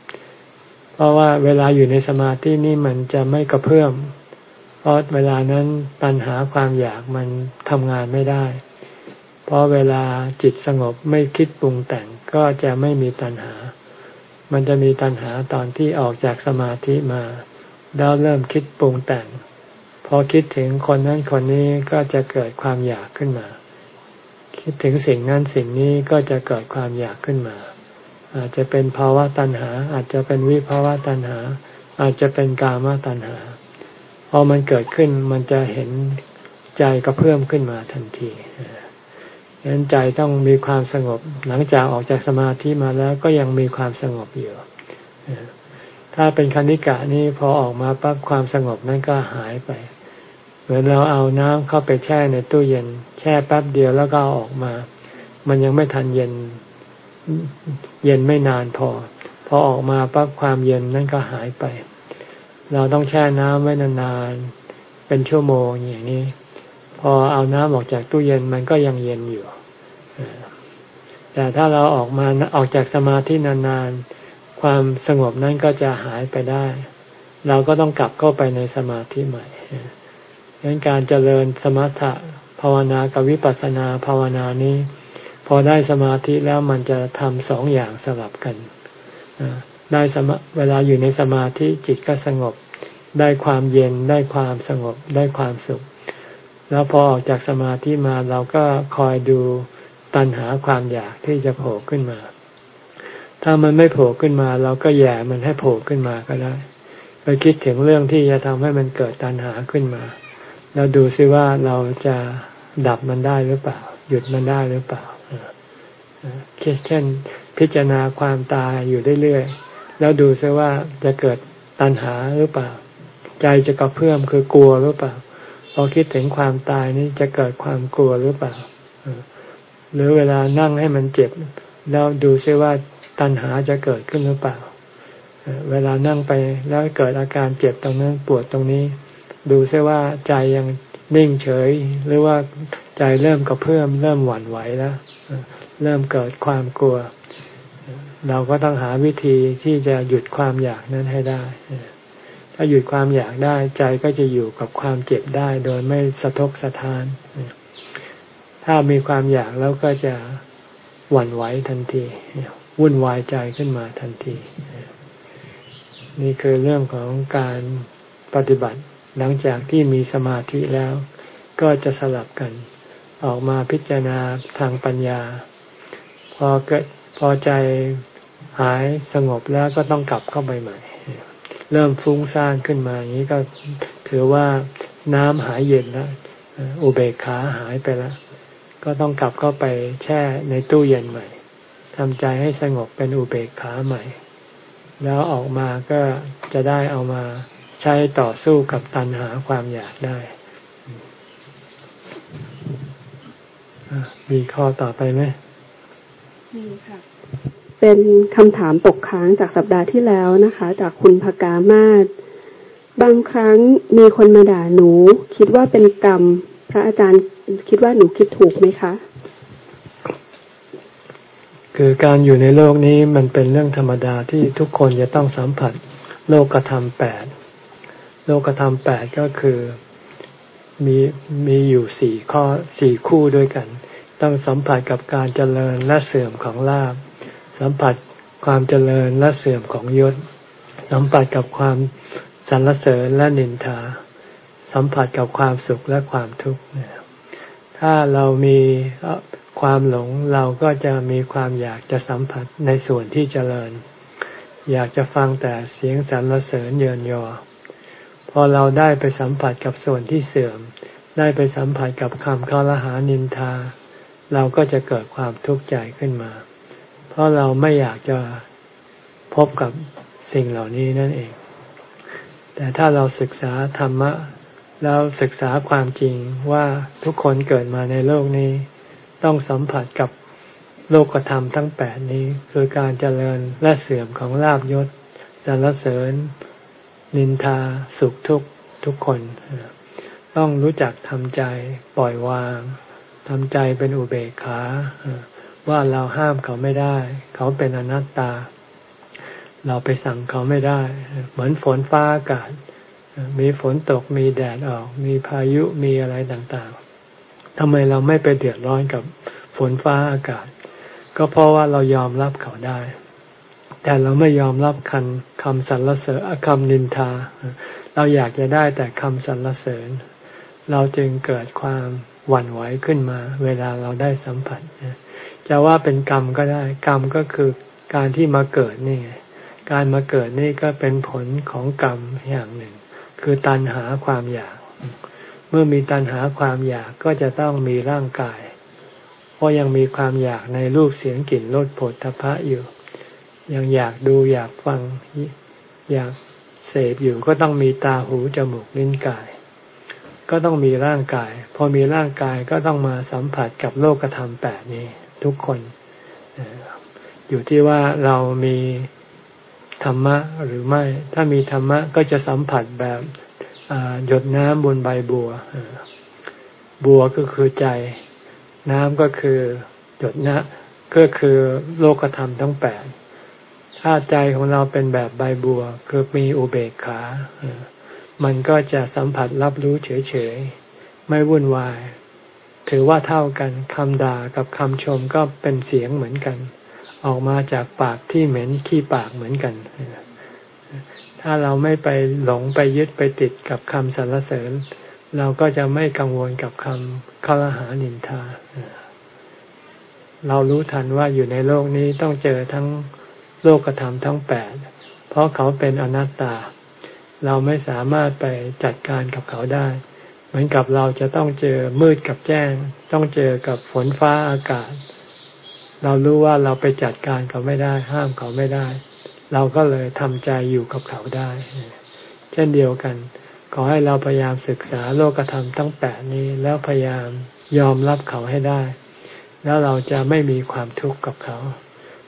เพราะว่าเวลาอยู่ในสมาธินี่มันจะไม่กระเพื่อมเพราะเวลานั้นปัญหาความอยากมันทำงานไม่ได้ เพราะเวลาจิตสงบไม่คิดปรุงแต่งก็จะไม่มีตัณหา มันจะมีตัณหาตอนที่ออกจากสมาธิมา แล้วเริ่มคิดปรุงแต่ง พอคิดถึงคนนั้นคนนี้ก็จะเกิดความอยากขึ้นมา คิดถึงสิ่งนั้นสิ่งนี้ก็จะเกิดความอยากขึ้นมา อาจจะเป็นภาวะตัณหา อาจจะเป็นวิภาวะตัณหา อาจจะเป็นกามตัณหาพอมันเกิดขึ้นมันจะเห็นใจก็เพิ่มขึ้นมาทันทีฉะนั้นใจต้องมีความสงบ หลังจากออกจากสมาธิมาแล้วก็ยังมีความสงบอยู่ถ้าเป็นคณิกะนี่พอออกมาปั๊บความสงบนั้นก็หายไป เหมือนเราเอาน้ำเข้าไปแช่ในตู้เย็น แช่แป๊บเดียวแล้วก็ออกมา มันยังไม่ทันเย็น เย็นไม่นานพอ พอออกมาปั๊บความเย็นนั่นก็หายไป เราต้องแช่น้ำไว้นานๆ เป็นชั่วโมงอย่างนี้ พอเอาน้ำออกจากตู้เย็นมันก็ยังเย็นอยู่ แต่ถ้าเราออกมาออกจากสมาธินานๆ ความสงบนั้นก็จะหายไปได้ เราก็ต้องกลับเข้าไปในสมาธิใหม่ดังนั้นการเจริญสมถะภาวนากับวิปัสสนาภาวนานี้ พอได้สมาธิแล้วมันจะทำสองอย่างสลับกันได้สมาเวลาอยู่ในสมาธิจิตก็สงบ ได้ความเย็นได้ความสงบได้ความสุข แล้วพอออกจากสมาธิมาเราก็คอยดูตัณหาความอยากที่จะโผล่ขึ้นมา ถ้ามันไม่โผล่ขึ้นมา เราก็แย่มันให้โผล่ขึ้นมาก็ได้ ไปคิดถึงเรื่องที่จะทำให้มันเกิดตัณหาขึ้นมา แล้วดูซิว่าเราจะดับมันได้หรือเปล่า หยุดมันได้หรือเปล่า คิดเช่นพิจารณาความตายอยู่เรื่อยๆ แล้วดูซิว่าจะเกิดตัณหาหรือเปล่า ใจจะกระเพื่อมคือกลัวหรือเปล่า พอคิดถึงความตายนี้จะเกิดความกลัวหรือเปล่า หรือเวลานั่งให้มันเจ็บ แล้วดูซิว่าตัณหาจะเกิดขึ้นหรือเปล่า เวลานั่งไปแล้วเกิดอาการเจ็บตรงนั้นปวดตรงนี้ ดูซิว่าใจยังนิ่งเฉย หรือว่าใจเริ่มกระเพื่อมเริ่มหวั่นไหวแล้ว เริ่มเกิดความกลัว เราก็ต้องหาวิธีที่จะหยุดความอยากนั้นให้ได้ ถ้าหยุดความอยากได้ใจก็จะอยู่กับความเจ็บได้โดยไม่สะทกสะท้าน ถ้ามีความอยากแล้วก็จะหวั่นไหวทันทีวุ่นวายใจขึ้นมาทันที นี่คือเรื่องของการปฏิบัติหลังจากที่มีสมาธิแล้ว ก็จะสลับกัน ออกมาพิจารณาทางปัญญา พอเกิดพอใจหายสงบแล้วก็ต้องกลับเข้าไปใหม่ เริ่มฟุ้งซ่านขึ้นมาอย่างนี้ก็ถือว่าน้ำหายเย็นแล้วอุเบกขาหายไปแล้ว ก็ต้องกลับเข้าไปแช่ในตู้เย็นใหม่ทำใจให้สงบเป็นอุเบกขาใหม่ แล้วออกมาก็จะได้เอามาใช้ต่อสู้กับตัณหาความอยากได้ มีข้อต่อไปไหม มีค่ะเป็นคำถามตกค้างจากสัปดาห์ที่แล้วนะคะ จากคุณพกามาศบางครั้งมีคนมาด่าหนู คิดว่าเป็นกรรม พระอาจารย์คิดว่าหนูคิดถูกไหมคะ คือการอยู่ในโลกนี้มันเป็นเรื่องธรรมดาที่ทุกคนจะต้องสัมผัส โลกธรรมแปดโลกธรรมแปดก็คือมีมีอยู่สี่ข้อสี่คู่ด้วยกัน ต้องสัมผัสกับการเจริญและเสื่อมของลาบสัมผัสความเจริญและเสื่อมของยศ สัมผัสกับความสรรเสริญและนินทา สัมผัสกับความสุขและความทุกข์ถ้าเรามีความหลงเราก็จะมีความอยากจะสัมผัสในส่วนที่เจริญ อยากจะฟังแต่เสียงสรรเสริญเยินยอ พอเราได้ไปสัมผัสกับส่วนที่เสื่อม ได้ไปสัมผัสกับคำข้อละหานินทา เราก็จะเกิดความทุกข์ใจขึ้นมา เพราะเราไม่อยากจะพบกับสิ่งเหล่านี้นั่นเอง แต่ถ้าเราศึกษาธรรมะ แล้วศึกษาความจริงว่าทุกคนเกิดมาในโลกนี้ ต้องสัมผัสกับโลกธรรมทั้งแปดนี้ คือการเจริญและเสื่อมของลาบยศสรรเสริญ นินทาสุขทุกทุกคน ต้องรู้จักทำใจปล่อยวาง ทำใจเป็นอุเบกขาว่าเราห้ามเขาไม่ได้ เขาเป็นอนัตตา เราไปสั่งเขาไม่ได้ เหมือนฝนฟ้าอากาศ มีฝนตกมีแดดออก มีพายุมีอะไรต่างๆทำไมเราไม่ไปเดือดร้อนกับฝนฟ้าอากาศ ก็เพราะว่าเรายอมรับเขาได้ แต่เราไม่ยอมรับคำคำสรรเสริญคำนินทา เราอยากจะได้แต่คำสรรเสริญ เราจึงเกิดความ หวั่นไหวขึ้นมา เวลาเราได้สัมผัสจะว่าเป็นกรรมก็ได้ กรรมก็คือการที่มาเกิดนี่การมาเกิดนี่ก็เป็นผลของกรรมอย่างหนึ่ง คือตัณหาความอยาก เมื่อมีตัณหาความอยากก็จะต้องมีร่างกาย เพราะยังมีความอยากในรูปเสียงกลิ่นรสผลทพะอยู่ ยังอยากดูอยากฟังอยากเสพอยู่ก็ต้องมีตาหูจมูกลิ้นกาย ก็ต้องมีร่างกาย พอมีร่างกายก็ต้องมาสัมผัสกับโลกธรรมแปดนี้ ทุกคนอยู่ที่ว่าเรามีธรรมะหรือไม่ ถ้ามีธรรมะก็จะสัมผัสแบบหยดน้ำบนใบบัว บัวก็คือใจ น้ำก็คือหยดน้ำก็คือโลกธรรมทั้งแปดถ้าใจของเราเป็นแบบใบบัว คือมีอุเบกขา มันก็จะสัมผัสรับรู้เฉยๆ ไม่วุ่นวาย ถือว่าเท่ากันคำด่ากับคำชมก็เป็นเสียงเหมือนกัน ออกมาจากปากที่เหม็นขี้ปากเหมือนกัน ถ้าเราไม่ไปหลงไปยึดไปติดกับคำสรรเสริญ เราก็จะไม่กังวลกับคำข้อหานินทา เรารู้ทันว่าอยู่ในโลกนี้ต้องเจอทั้งโลกธรรมทั้งแปด เพราะเขาเป็นอนัตตา เราไม่สามารถไปจัดการกับเขาได้ เหมือนกับเราจะต้องเจอมืดกับแจ้ง ต้องเจอกับฝนฟ้าอากาศ เรารู้ว่าเราไปจัดการเขาไม่ได้ ห้ามเขาไม่ได้ เราก็เลยทำใจอยู่กับเขาได้ เช่นเดียวกัน ขอให้เราพยายามศึกษาโลกธรรมทั้งแปดนี้ แล้วพยายามยอมรับเขาให้ได้ แล้วเราจะไม่มีความทุกข์กับเขา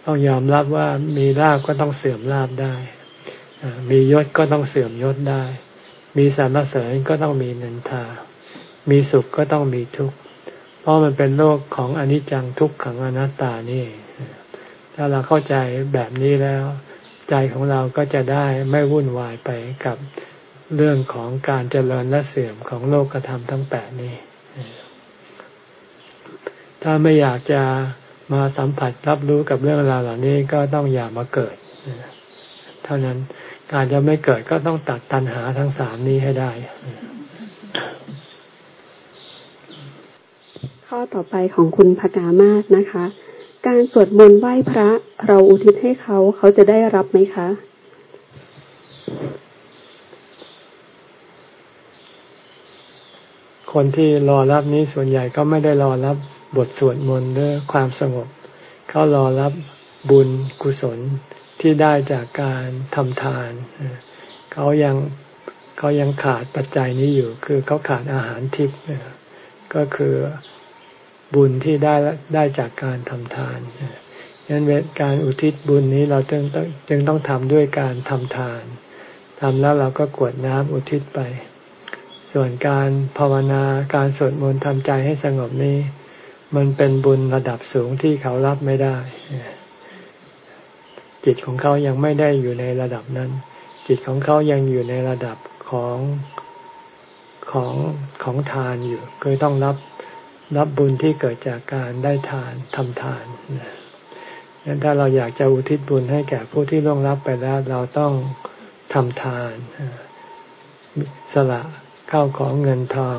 ต้องยอมรับว่ามีลาบก็ต้องเสื่อมลาบได้ มียศก็ต้องเสื่อมยศได้ มีสรรเสริญก็ต้องมีนินทา มีสุขก็ต้องมีทุกข์ เพราะมันเป็นโลกของอนิจจังทุกขังอนัตตานี่ ถ้าเราเข้าใจแบบนี้แล้ว ใจของเราก็จะได้ไม่วุ่นวายไปกับเรื่องของการเจริญและเสื่อมของโลกธรรมทั้งแปดนี้ ถ้าไม่อยากจะมาสัมผัสรับรู้กับเรื่องราวเหล่านี้ก็ต้องอย่ามาเกิด เท่านั้น การจะไม่เกิดก็ต้องตัดตัณหาทั้งสามนี้ให้ได้ ข้อต่อไปของคุณพกามาศนะคะ การสวดมนต์ไหว้พระ เราอุทิศให้เขาเขาจะได้รับไหมคะคนที่รอรับนี้ส่วนใหญ่ก็ไม่ได้รอรับบทสวดมนต์ด้วยความสงบ เขารอรับบุญกุศล ที่ได้จากการทำทาน เขายังเขายังขาดปัจจัยนี้อยู่ คือเขาขาดอาหารทิพย์ก็คือบุญที่ได้ได้จากการทำทานดังนั้นการอุทิศบุญนี้เราจึงต้องจึงต้องทำด้วยการทำทานทำแล้วเราก็กวดน้ำอุทิศไป ส่วนการภาวนาการสวดมนต์ทำใจให้สงบนี้ มันเป็นบุญระดับสูงที่เขารับไม่ได้ จิตของเขายังไม่ได้อยู่ในระดับนั้น จิตของเขายังอยู่ในระดับของของของทานอยู่คือต้องรับรับบุญที่เกิดจากการได้ทานทำทานงั้นถ้าเราอยากจะอุทิศบุญให้แก่ผู้ที่ล่วงรับไปแล้ว เราต้องทำทานสละเข้าของเงินทอง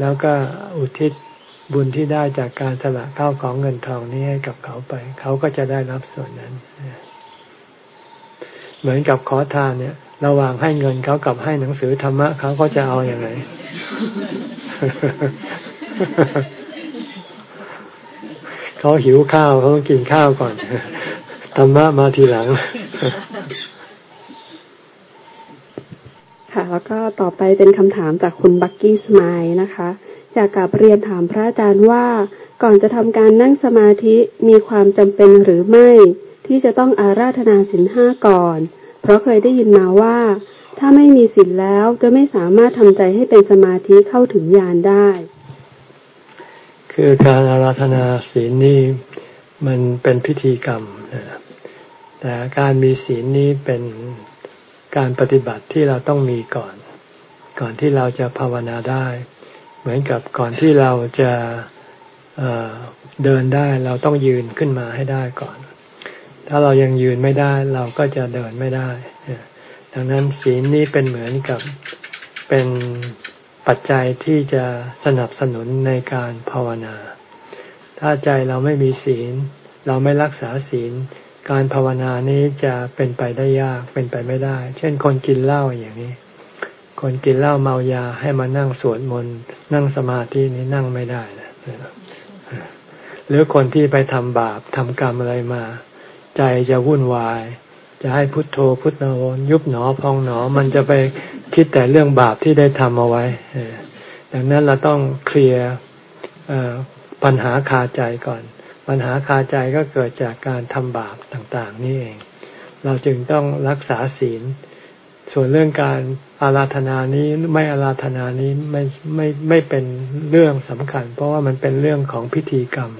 แล้วก็อุทิศบุญที่ได้จากการสละเข้าของเงินทองนี้ให้กับเขาไป เขาก็จะได้รับส่วนนั้น เหมือนกับขอทานเนี่ย ระหว่างให้เงินเขากับให้หนังสือธรรมะเขาก็จะเอาอย่างไรเขาหิวข้าวเขาต้องกินข้าวก่อนธรรมะมาทีหลัง ค่ะ แล้วก็ต่อไปเป็นคำถามจากคุณบักกี้สมายนะคะ อยากกลับเรียนถามพระอาจารย์ว่า ก่อนจะทำการนั่งสมาธิมีความจำเป็นหรือไม่ ที่จะต้องอาราธนาสินห้าก่อน เพราะเคยได้ยินมาว่า ถ้าไม่มีสินแล้วจะไม่สามารถทำใจให้เป็นสมาธิเข้าถึงญาณได้ คือการอาราธนาศีลนี่มันเป็นพิธีกรรมแต่การมีศีลนี้เป็นการปฏิบัติที่เราต้องมีก่อน ก่อนที่เราจะภาวนาได้ เหมือนกับก่อนที่เราจะเเดินได้เราต้องยืนขึ้นมาให้ได้ก่อน ถ้าเรายังยืนไม่ได้ เราก็จะเดินไม่ได้ ดังนั้นศีลนี้เป็นเหมือนกับเป็นปัจจัยที่จะสนับสนุนในการภาวนา ถ้าใจเราไม่มีศีล เราไม่รักษาศีล การภาวนานี้จะเป็นไปได้ยากเป็นไปไม่ได้ เช่นคนกินเหล้าอย่างนี้ คนกินเหล้าเมายาให้มานั่งสวดมนต์นั่งสมาธินี้นั่งไม่ได้นะหรือคนที่ไปทำบาปทำกรรมอะไรมา ใจจะวุ่นวาย จะให้พุทโธพุทโธยุบหนอพองหนอ มันจะไปคิดแต่เรื่องบาปที่ได้ทำเอาไว้ดังนั้นเราต้องเคลียร์ปัญหาคาใจก่อน ปัญหาคาใจก็เกิดจากการทำบาปต่างๆ นี่เอง เราจึงต้องรักษาศีล ส่วนเรื่องการอาราธนานี้ไม่อาราธนานี้ไม่ไม่ไม่เป็นเรื่องสำคัญ เพราะว่ามันเป็นเรื่องของพิธีกรรม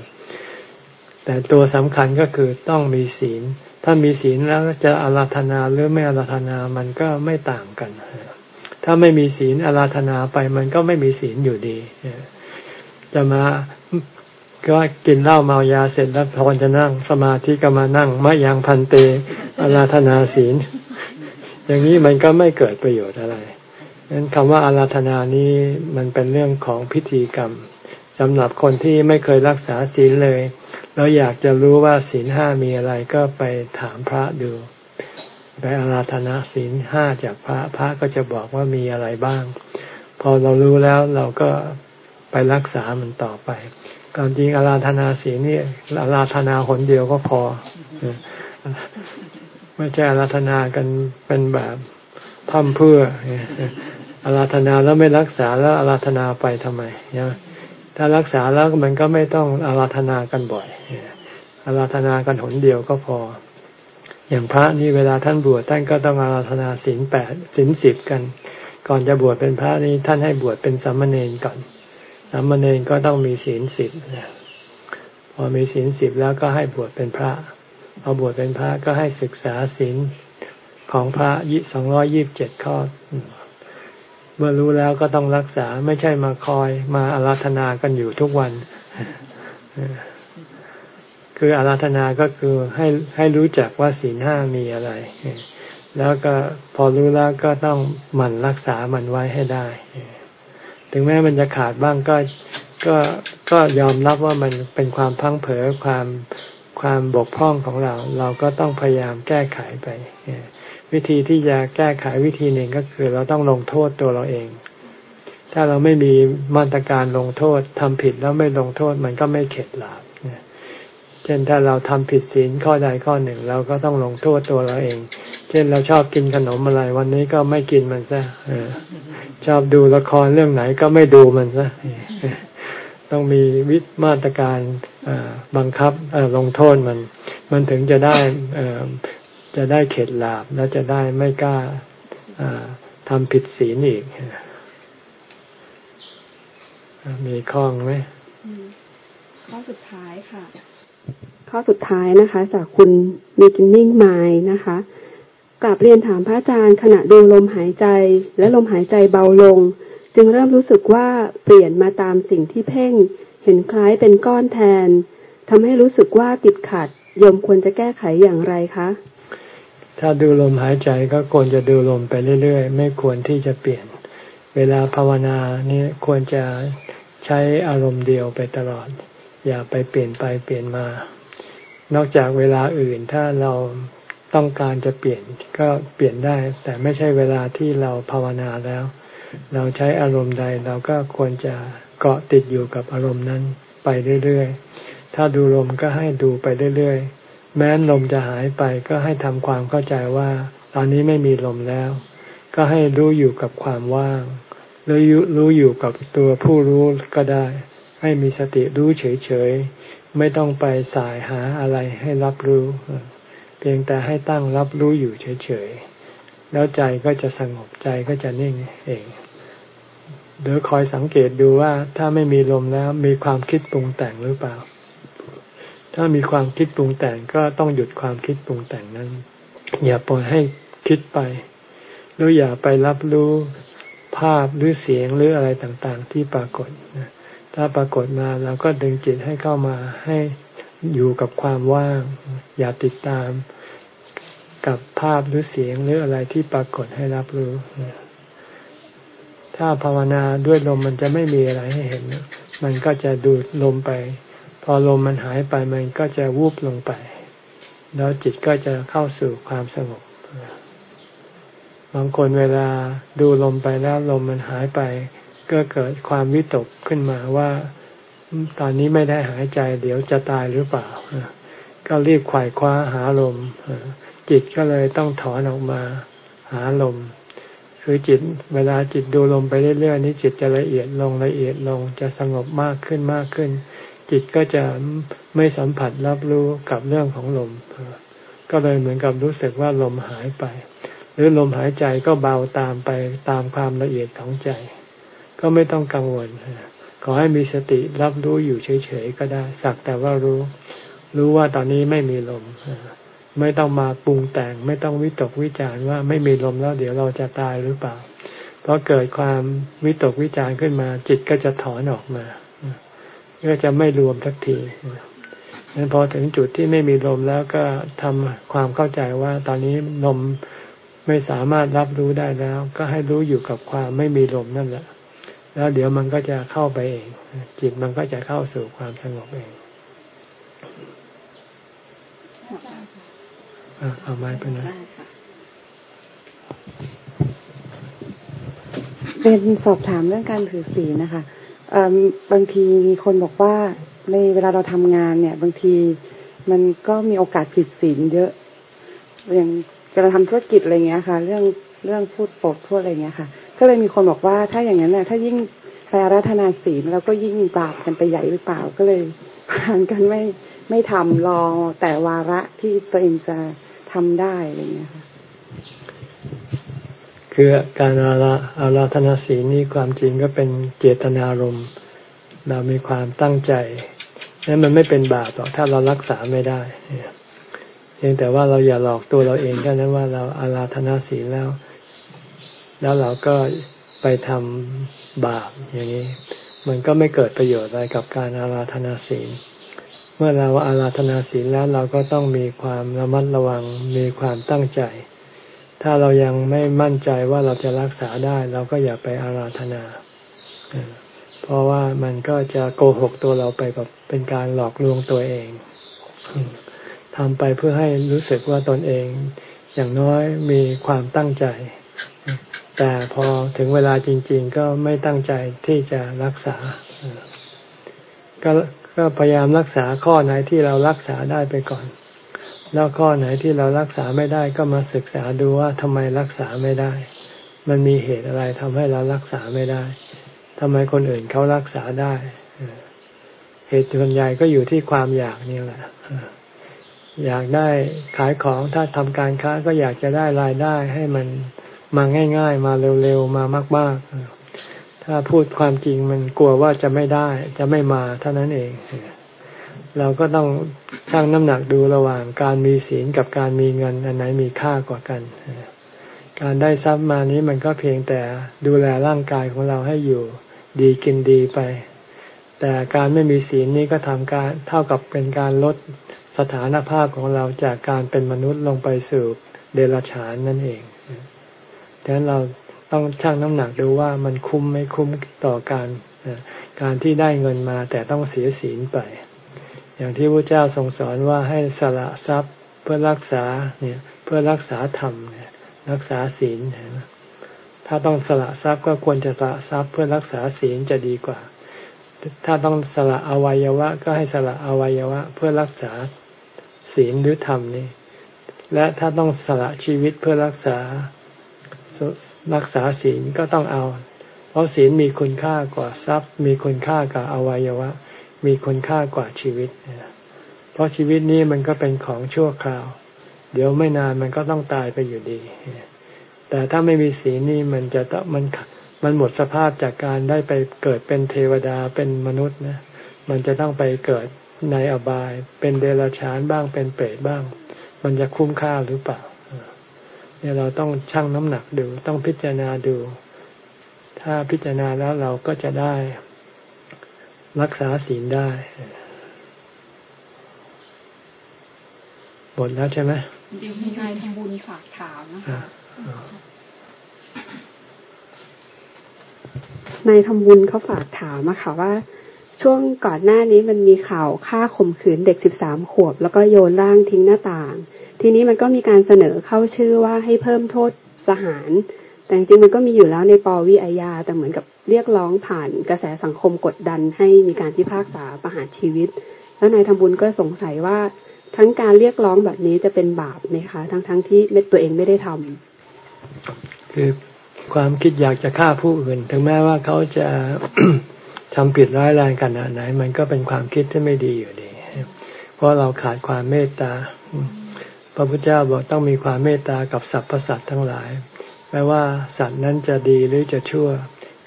แต่ตัวสำคัญก็คือต้องมีศีล ถ้ามีศีลแล้วจะอาราธนาหรือไม่อาราธนามันก็ไม่ต่างกัน ถ้าไม่มีศีลอาราธนาไปมันก็ไม่มีศีลอยู่ดี จะมาก็กินเหล้าเมายาเสร็จแล้วพอจะนั่งสมาธิก็มานั่งมะยังพันเตอาราธนาศีล อย่างนี้มันก็ไม่เกิดประโยชน์อะไรนั้นคำว่าอาราธนานี้มันเป็นเรื่องของพิธีกรรม สำหรับคนที่ไม่เคยรักษาศีลเลยเราอยากจะรู้ว่าศีลห้ามีอะไรก็ไปถามพระดู ไปอาราธนาศีลห้าจากพระพระก็จะบอกว่ามีอะไรบ้าง พอเรารู้แล้วเราก็ไปรักษามันต่อไปความจริงอาราธนาศีลนี่อาราธนาหนเดียวก็พอไม่ใช่อาราธนากันเป็นแบบพั่มเพื่ออาราธนาแล้วไม่รักษาแล้วอาราธนาไปทำไมเนี่ย ถ้ารักษาแล้วมันก็ไม่ต้องอาราธนากันบ่อยอาราธนากันหนเดียวก็พอ อย่างพระนี่เวลาท่านบวชท่านก็ต้องอาราธนาศีลแปดศีลสิบกัน ก่อนจะบวชเป็นพระนี่ท่านให้บวชเป็นสามเณรก่อนสามเณรก็ต้องมีศีลสิบพอมีศีลสิบแล้วก็ให้บวชเป็นพระพอบวชเป็นพระก็ให้ศึกษาศีลของพระยี่สองร้อยี่บเจ็ดข้อ เมื่อรู้แล้วก็ต้องรักษาไม่ใช่มาคอยมาอาราธนากันอยู่ทุกวัน คืออาราธนาก็คือให้ให้รู้จักว่าศีลห้ามีอะไร แล้วก็พอรู้แล้วก็ต้องหมั่นรักษามันไว้ให้ได้ ถึงแม้มันจะขาดบ้างก็ก็ก็ยอมรับว่ามันเป็นความพังเผอความความบกพร่องของเรา เราก็ต้องพยายามแก้ไขไป วิธีที่จะแก้ไขวิธีหนึ่งก็คือ เราต้องลงโทษตัวเราเอง ถ้าเราไม่มีมาตรการลงโทษทำผิดแล้วไม่ลงโทษมันก็ไม่เข็ดหลาบเช่นถ้าเราทำผิดศีลข้อใดข้อหนึ่ง เราก็ต้องลงโทษตัวเราเอง เช่นเราชอบกินขนมอะไร วันนี้ก็ไม่กินมันซะชอบดูละครเรื่องไหนก็ไม่ดูมันซะต้องมีวิธมาตรการบังคับลงโทษมัน มันถึงจะได้ จะได้เข็ดหลาบแล้วจะได้ไม่กล้าทำผิดศีลอีก มีข้องไหมข้อสุดท้ายค่ะ ข้อสุดท้ายนะคะ จากคุณมีกินนิ่งไม้นะคะกลับเรียนถามพระอาจารย์ขณะดูลมหายใจ และลมหายใจเบาลง จึงเริ่มรู้สึกว่าเปลี่ยนมาตามสิ่งที่เพ่ง เห็นคล้ายเป็นก้อนแทนทำให้รู้สึกว่าติดขัดยมควรจะแก้ไขอย่างไรคะ ถ้าดูลมหายใจก็ควรจะดูลมไปเรื่อยๆ ไม่ควรที่จะเปลี่ยน เวลาภาวนานี่ควรจะใช้อารมณ์เดียวไปตลอด อย่าไปเปลี่ยนไปเปลี่ยนมา นอกจากเวลาอื่นถ้าเราต้องการจะเปลี่ยนก็เปลี่ยนได้ แต่ไม่ใช่เวลาที่เราภาวนาแล้ว เราใช้อารมณ์ใดเราก็ควรจะเกาะติดอยู่กับอารมณ์นั้นไปเรื่อยๆ ถ้าดูลมก็ให้ดูไปเรื่อยๆ แม้นลมจะหายไปก็ให้ทำความเข้าใจว่า ตอนนี้ไม่มีลมแล้ว ก็ให้รู้อยู่กับความว่างหรือรู้อยู่กับตัวผู้รู้ก็ได้ ให้มีสติรู้เฉยๆ ไม่ต้องไปสายหาอะไรให้รับรู้ เพียงแต่ให้ตั้งรับรู้อยู่เฉยๆ แล้วใจก็จะสงบใจก็จะนิ่งเองหรือคอยสังเกตดูว่าถ้าไม่มีลมแล้วมีความคิดปรุงแต่งหรือเปล่า ถ้ามีความคิดปรุงแต่งก็ต้องหยุดความคิดปรุงแต่งนั้น อย่าปล่อยให้คิดไปหรืออย่าไปรับรู้ภาพหรือเสียงหรืออะไรต่างๆ ที่ปรากฏถ้าปรากฏมาเราก็ดึงจิตให้เข้ามาให้อยู่กับความว่าง อย่าติดตามกับภาพหรือเสียงหรืออะไรที่ปรากฏให้รับรู้ ถ้าภาวนาด้วยลมมันจะไม่มีอะไรให้เห็น มันก็จะดูดลมไป พอลมมันหายไปมันก็จะวูบลงไป แล้วจิตก็จะเข้าสู่ความสงบบางคนเวลาดูลมไปแล้วลมมันหายไป ก็เกิดความวิตกขึ้นมาว่า ตอนนี้ไม่ได้หายใจ เดี๋ยวจะตายหรือเปล่า ก็รีบไขว่คว้าหาลม จิตก็เลยต้องถอนออกมาหาลม คือจิตเวลาจิตดูลมไปเรื่อยๆนี้จิตจะละเอียดลงละเอียดลงจะสงบมากขึ้นมากขึ้น จิตก็จะไม่สัมผัสรับรู้กับเรื่องของลม ก็เลยเหมือนกับรู้สึกว่าลมหายไป หรือลมหายใจก็เบาตามไปตามความละเอียดของใจ ก็ไม่ต้องกังวล ขอให้มีสติรับรู้อยู่เฉยๆก็ได้ สักแต่ว่ารู้ รู้ว่าตอนนี้ไม่มีลม ไม่ต้องมาปรุงแต่ง ไม่ต้องวิตกวิจารว่าไม่มีลมแล้วเดี๋ยวเราจะตายหรือเปล่า เพราะเกิดความวิตกวิจารขึ้นมา จิตก็จะถอนออกมา ก็จะไม่รวมสักทีนั้นพอถึงจุดที่ไม่มีลมแล้วก็ทำความเข้าใจว่า ตอนนี้ลมไม่สามารถรับรู้ได้แล้ว ก็ให้รู้อยู่กับความไม่มีลมนั่นแหละ แล้วเดี๋ยวมันก็จะเข้าไปเอง จิตมันก็จะเข้าสู่ความสงบเองเอาไม้ไปนะเป็นสอบถามเรื่องการถือศีลนะคะ บางทีมีคนบอกว่าในเวลาเราทำงานเนี่ย บางทีมันก็มีโอกาสผิดศีลเยอะ อย่างเวลาทำธุรกิจอะไรเงี้ยค่ะ เรื่องเรื่องพูดปดพูดอะไรเงี้ยค่ะ ก็เลยมีคนบอกว่าถ้าอย่างนั้นเนี่ยถ้ายิ่งไปอารัธนาศีลแล้วก็ยิ่งบาปกันไปใหญ่หรือเปล่าก็เลยผ่านกันไม่ไม่ทำรอแต่วาระที่ตัวเองจะทำได้อะไรเงี้ยค่ะ คือการอาราอาราธนาศีนี่ความจริงก็เป็นเจตนารมณ์เรามีความตั้งใจนั้นมันไม่เป็นบาปหรอกถ้าเรารักษาไม่ได้เพียงแต่ว่าเราอย่าหลอกตัวเราเองแค่นั้นว่าเราอาราธนาศีแล้ว แล้วเราก็ไปทำบาปอย่างนี้ มันก็ไม่เกิดประโยชน์อะไรกับการอาราธนาศีลเมื่อเราอาราธนาศีลแล้วเราก็ต้องมีความระมัดระวังมีความตั้งใจ ถ้าเรายังไม่มั่นใจว่าเราจะรักษาได้ เราก็อย่าไปอาราธนา เพราะว่ามันก็จะโกหกตัวเราไปแบบเป็นการหลอกลวงตัวเองทำไปเพื่อให้รู้สึกว่าตนเอง อย่างน้อยมีความตั้งใจ แต่พอถึงเวลาจริง ๆ ก็ไม่ตั้งใจที่จะรักษา ก็ก็พยายามรักษาข้อไหนที่เรารักษาได้ไปก่อน แล้วข้อไหนที่เรารักษาไม่ได้ก็มาศึกษาดูว่าทำไมรักษาไม่ได้ มันมีเหตุอะไรทำให้เรารักษาไม่ได้ทำไมคนอื่นเขารักษาได้ เหตุส่วนใหญ่ก็อยู่ที่ความอยากนี่แหละอยากได้ขายของถ้าทำการค้าก็อยากจะได้รายได้ให้มันมาง่าย ๆ มาเร็วๆมามาก ๆ ถ้าพูดความจริงมันกลัวว่าจะไม่ได้ จะไม่มาเท่านั้นเอง เราก็ต้องชั่งน้ำหนักดูระหว่างการมีศีลกับการมีเงิน อันไหนมีค่ากว่ากัน การได้ทรัพย์มานี้มันก็เพียงแต่ดูแลร่างกายของเราให้อยู่ดีกินดีไป แต่การไม่มีศีลนี้ก็ทำการเท่ากับเป็นการลดสถานภาพของเราจากการเป็นมนุษย์ลงไปสู่เดรัจฉานนั่นเองดังนั้นเราต้องชั่งน้ำหนักดูว่ามันคุ้มไม่คุ้มต่อการการที่ได้เงินมาแต่ต้องเสียศีลไป อย่างที่พระเจ้าทรงสอนว่าให้สละทรัพย์เพื่อรักษาเนี่ยเพื่อรักษาธรรมเนี่ยรักษาศีลถ้าต้องสละทรัพย์ก็ควรจะสละทรัพย์เพื่อรักษาศีลจะดีกว่า ถ้าต้องสละอวัยวะ ก็ให้สละอวัยวะ เพื่อรักษาศีลหรือธรรมนี่และถ้าต้องสละชีวิตเพื่อรักษารักษาศีลก็ต้องเอา เพราะศีลมีคุณค่ากว่าทรัพย์ มีคุณค่ากว่าอวัยวะ มีคุณค่ากว่าชีวิต เพราะชีวิตนี้มันก็เป็นของชั่วคราว เดี๋ยวไม่นานมันก็ต้องตายไปอยู่ดี แต่ถ้าไม่มีศีลนี่มันจะต้องมันมันหมดสภาพจากการได้ไปเกิดเป็นเทวดาเป็นมนุษย์นะ มันจะต้องไปเกิดในอบาย เป็นเดรัจฉานบ้างเป็นเปรตบ้าง มันจะคุ้มค่าหรือเปล่าเนี่ยเราต้องชั่งน้ำหนักดู ต้องพิจารณาดู ถ้าพิจารณาแล้วเราก็จะได้ รักษาศีลได้ หมดแล้วใช่ไหมดีมีนายทำบุญฝากถามนะคะนายทำบุญเขาฝากถามมาค่ะว่า ช่วงก่อนหน้านี้มันมีข่าวฆ่าข่มขืนเด็กสิบสามขวบ แล้วก็โยนร่างทิ้งหน้าต่าง ทีนี้มันก็มีการเสนอเข้าชื่อว่าให้เพิ่มโทษสหาร แต่จริงมันก็มีอยู่แล้วในปวีอาญาแต่เหมือนกับเรียกร้องผ่านกระแสสังคมกดดันให้มีการพิพากษาประหารชีวิต แล้วนายทำบุญก็สงสัยว่าทั้งการเรียกร้องแบบนี้จะเป็นบาปไหมคะ ทั้งทั้งที่เม็ดตัวเองไม่ได้ทำคือความคิดอยากจะฆ่าผู้อื่น ถึงแม้ว่าเขาจะทำผิดร้ายแรงขนาดไหน มันก็เป็นความคิดที่ไม่ดีอยู่ดี เพราะเราขาดความเมตตาพระพุทธเจ้าบอกต้องมีความเมตตากับสรรพสัตว์ทั้งหลาย ม้ว่าสัตว์นั้นจะดีหรือจะชั่ว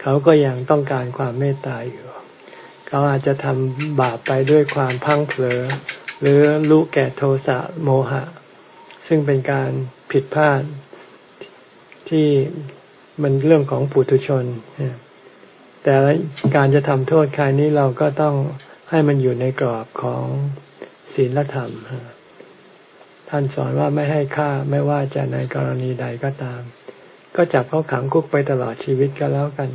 เขาก็ยังต้องการความเมตตาอยู่ เขาอาจจะทำบาปไปด้วยความพังเผลอ หรือรู้แก่โทสะโมหะ ซึ่งเป็นการผิดพลาดที่มันเรื่องของปุถุชน แต่การจะทำโทษใครนี้เราก็ต้องให้มันอยู่ในกรอบของศีลธรรม ท่านสอนว่าไม่ให้ฆ่าไม่ว่าจะในกรณีใดก็ตาม ก็จับเขาขังคุกไปตลอดชีวิตก็แล้วกัน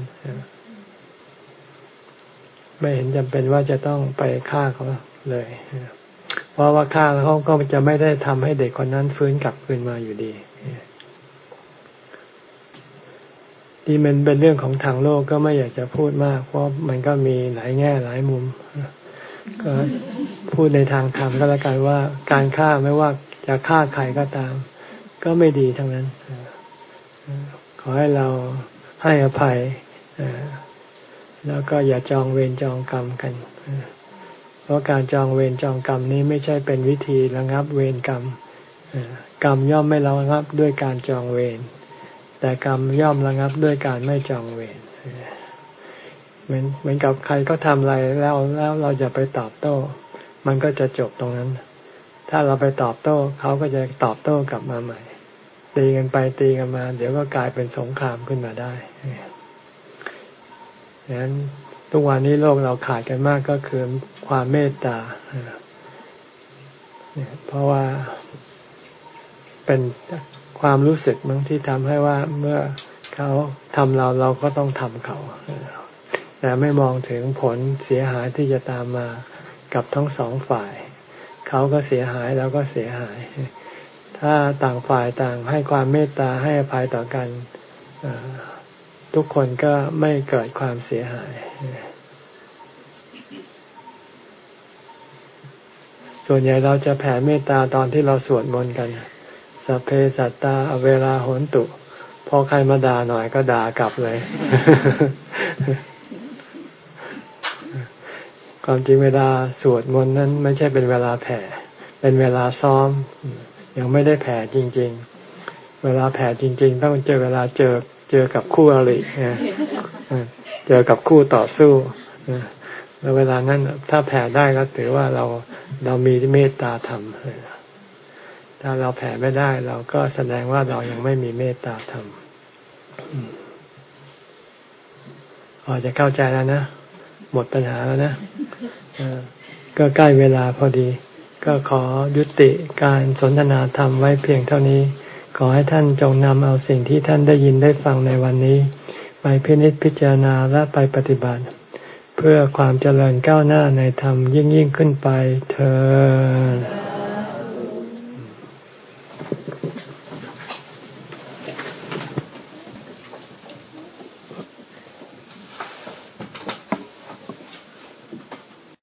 ไม่เห็นจำเป็นว่าจะต้องไปฆ่าเขาเลย เพราะว่าฆ่าเขาก็จะไม่ได้ทำให้เด็กคนนั้นฟื้นกลับคืนมาอยู่ดีที่มันเป็นเรื่องของทางโลกก็ไม่อยากจะพูดมาก เพราะมันก็มีหลายแง่หลายมุม ก็พูดในทางธรรมก็แล้วกันว่า การฆ่าไม่ว่าจะฆ่าใครก็ตาม ก็ไม่ดีทั้งนั้น ขอให้เราให้อภัยแล้วก็อย่าจองเวรจองกรรมกัน เพราะการจองเวรจองกรรมนี้ไม่ใช่เป็นวิธีระงับเวรกรรมกรรมย่อมไม่ระงับด้วยการจองเวรแต่กรรมย่อมระงับด้วยการไม่จองเวรเหมือนเหมือนกับใครก็ทำอะไรแล้วแล้วเราจะไปตอบโต้ มันก็จะจบตรงนั้น ถ้าเราไปตอบโต้ เขาก็จะตอบโต้กลับมาใหม่ ตีกันไปตีกันมา เดี๋ยวก็กลายเป็นสงครามขึ้นมาได้ดังนั้นทุกวันนี้โลกเราขาดกันมากก็คือความเมตตาเพราะว่าเป็นความรู้สึกมั้งที่ทำให้ว่าเมื่อเขาทำเราเราก็ต้องทำเขา แต่ไม่มองถึงผลเสียหายที่จะตามมากับทั้งสองฝ่าย เขาก็เสียหายเราก็เสียหาย ถ้าต่างฝ่ายต่างให้ความเมตตาให้อภัยต่อกันทุกคนก็ไม่เกิดความเสียหาย ส่วนใหญ่เราจะแผ่เมตตาตอนที่เราสวดมนต์กัน สัพเพสัตตาเวลาโหนตุ พอใครมาด่าหน่อยก็ด่ากลับเลย ความจริงเวลาสวดมนต์นั้น ไม่ใช่เป็นเวลาแผ่ เป็นเวลาซ้อม ยังไม่ได้แผ่จริง ๆ เวลาแผ่จริง ๆ ต้องเจอเวลาเจอเจอกับคู่อริเจอกับคู่ต่อสู้แล้วเวลานั้นถ้าแผ่ได้ก็ถือว่าเราเรามีเมตตาธรรมถ้าเราแผ่ไม่ได้ เราก็แสดงว่าเรายังไม่มีเมตตาธรรมพอจะเข้าใจแล้วนะ หมดปัญหาแล้วนะก็ใกล้เวลาพอดี ก็ขอยุติการสนทนาธรรมไว้เพียงเท่านี้ ขอให้ท่านจงนำเอาสิ่งที่ท่านได้ยินได้ฟังในวันนี้ ไปพินิจพิจารณาและไปปฏิบัติ เพื่อความเจริญก้าวหน้าในธรรมยิ่งยิ่งขึ้นไปเธอ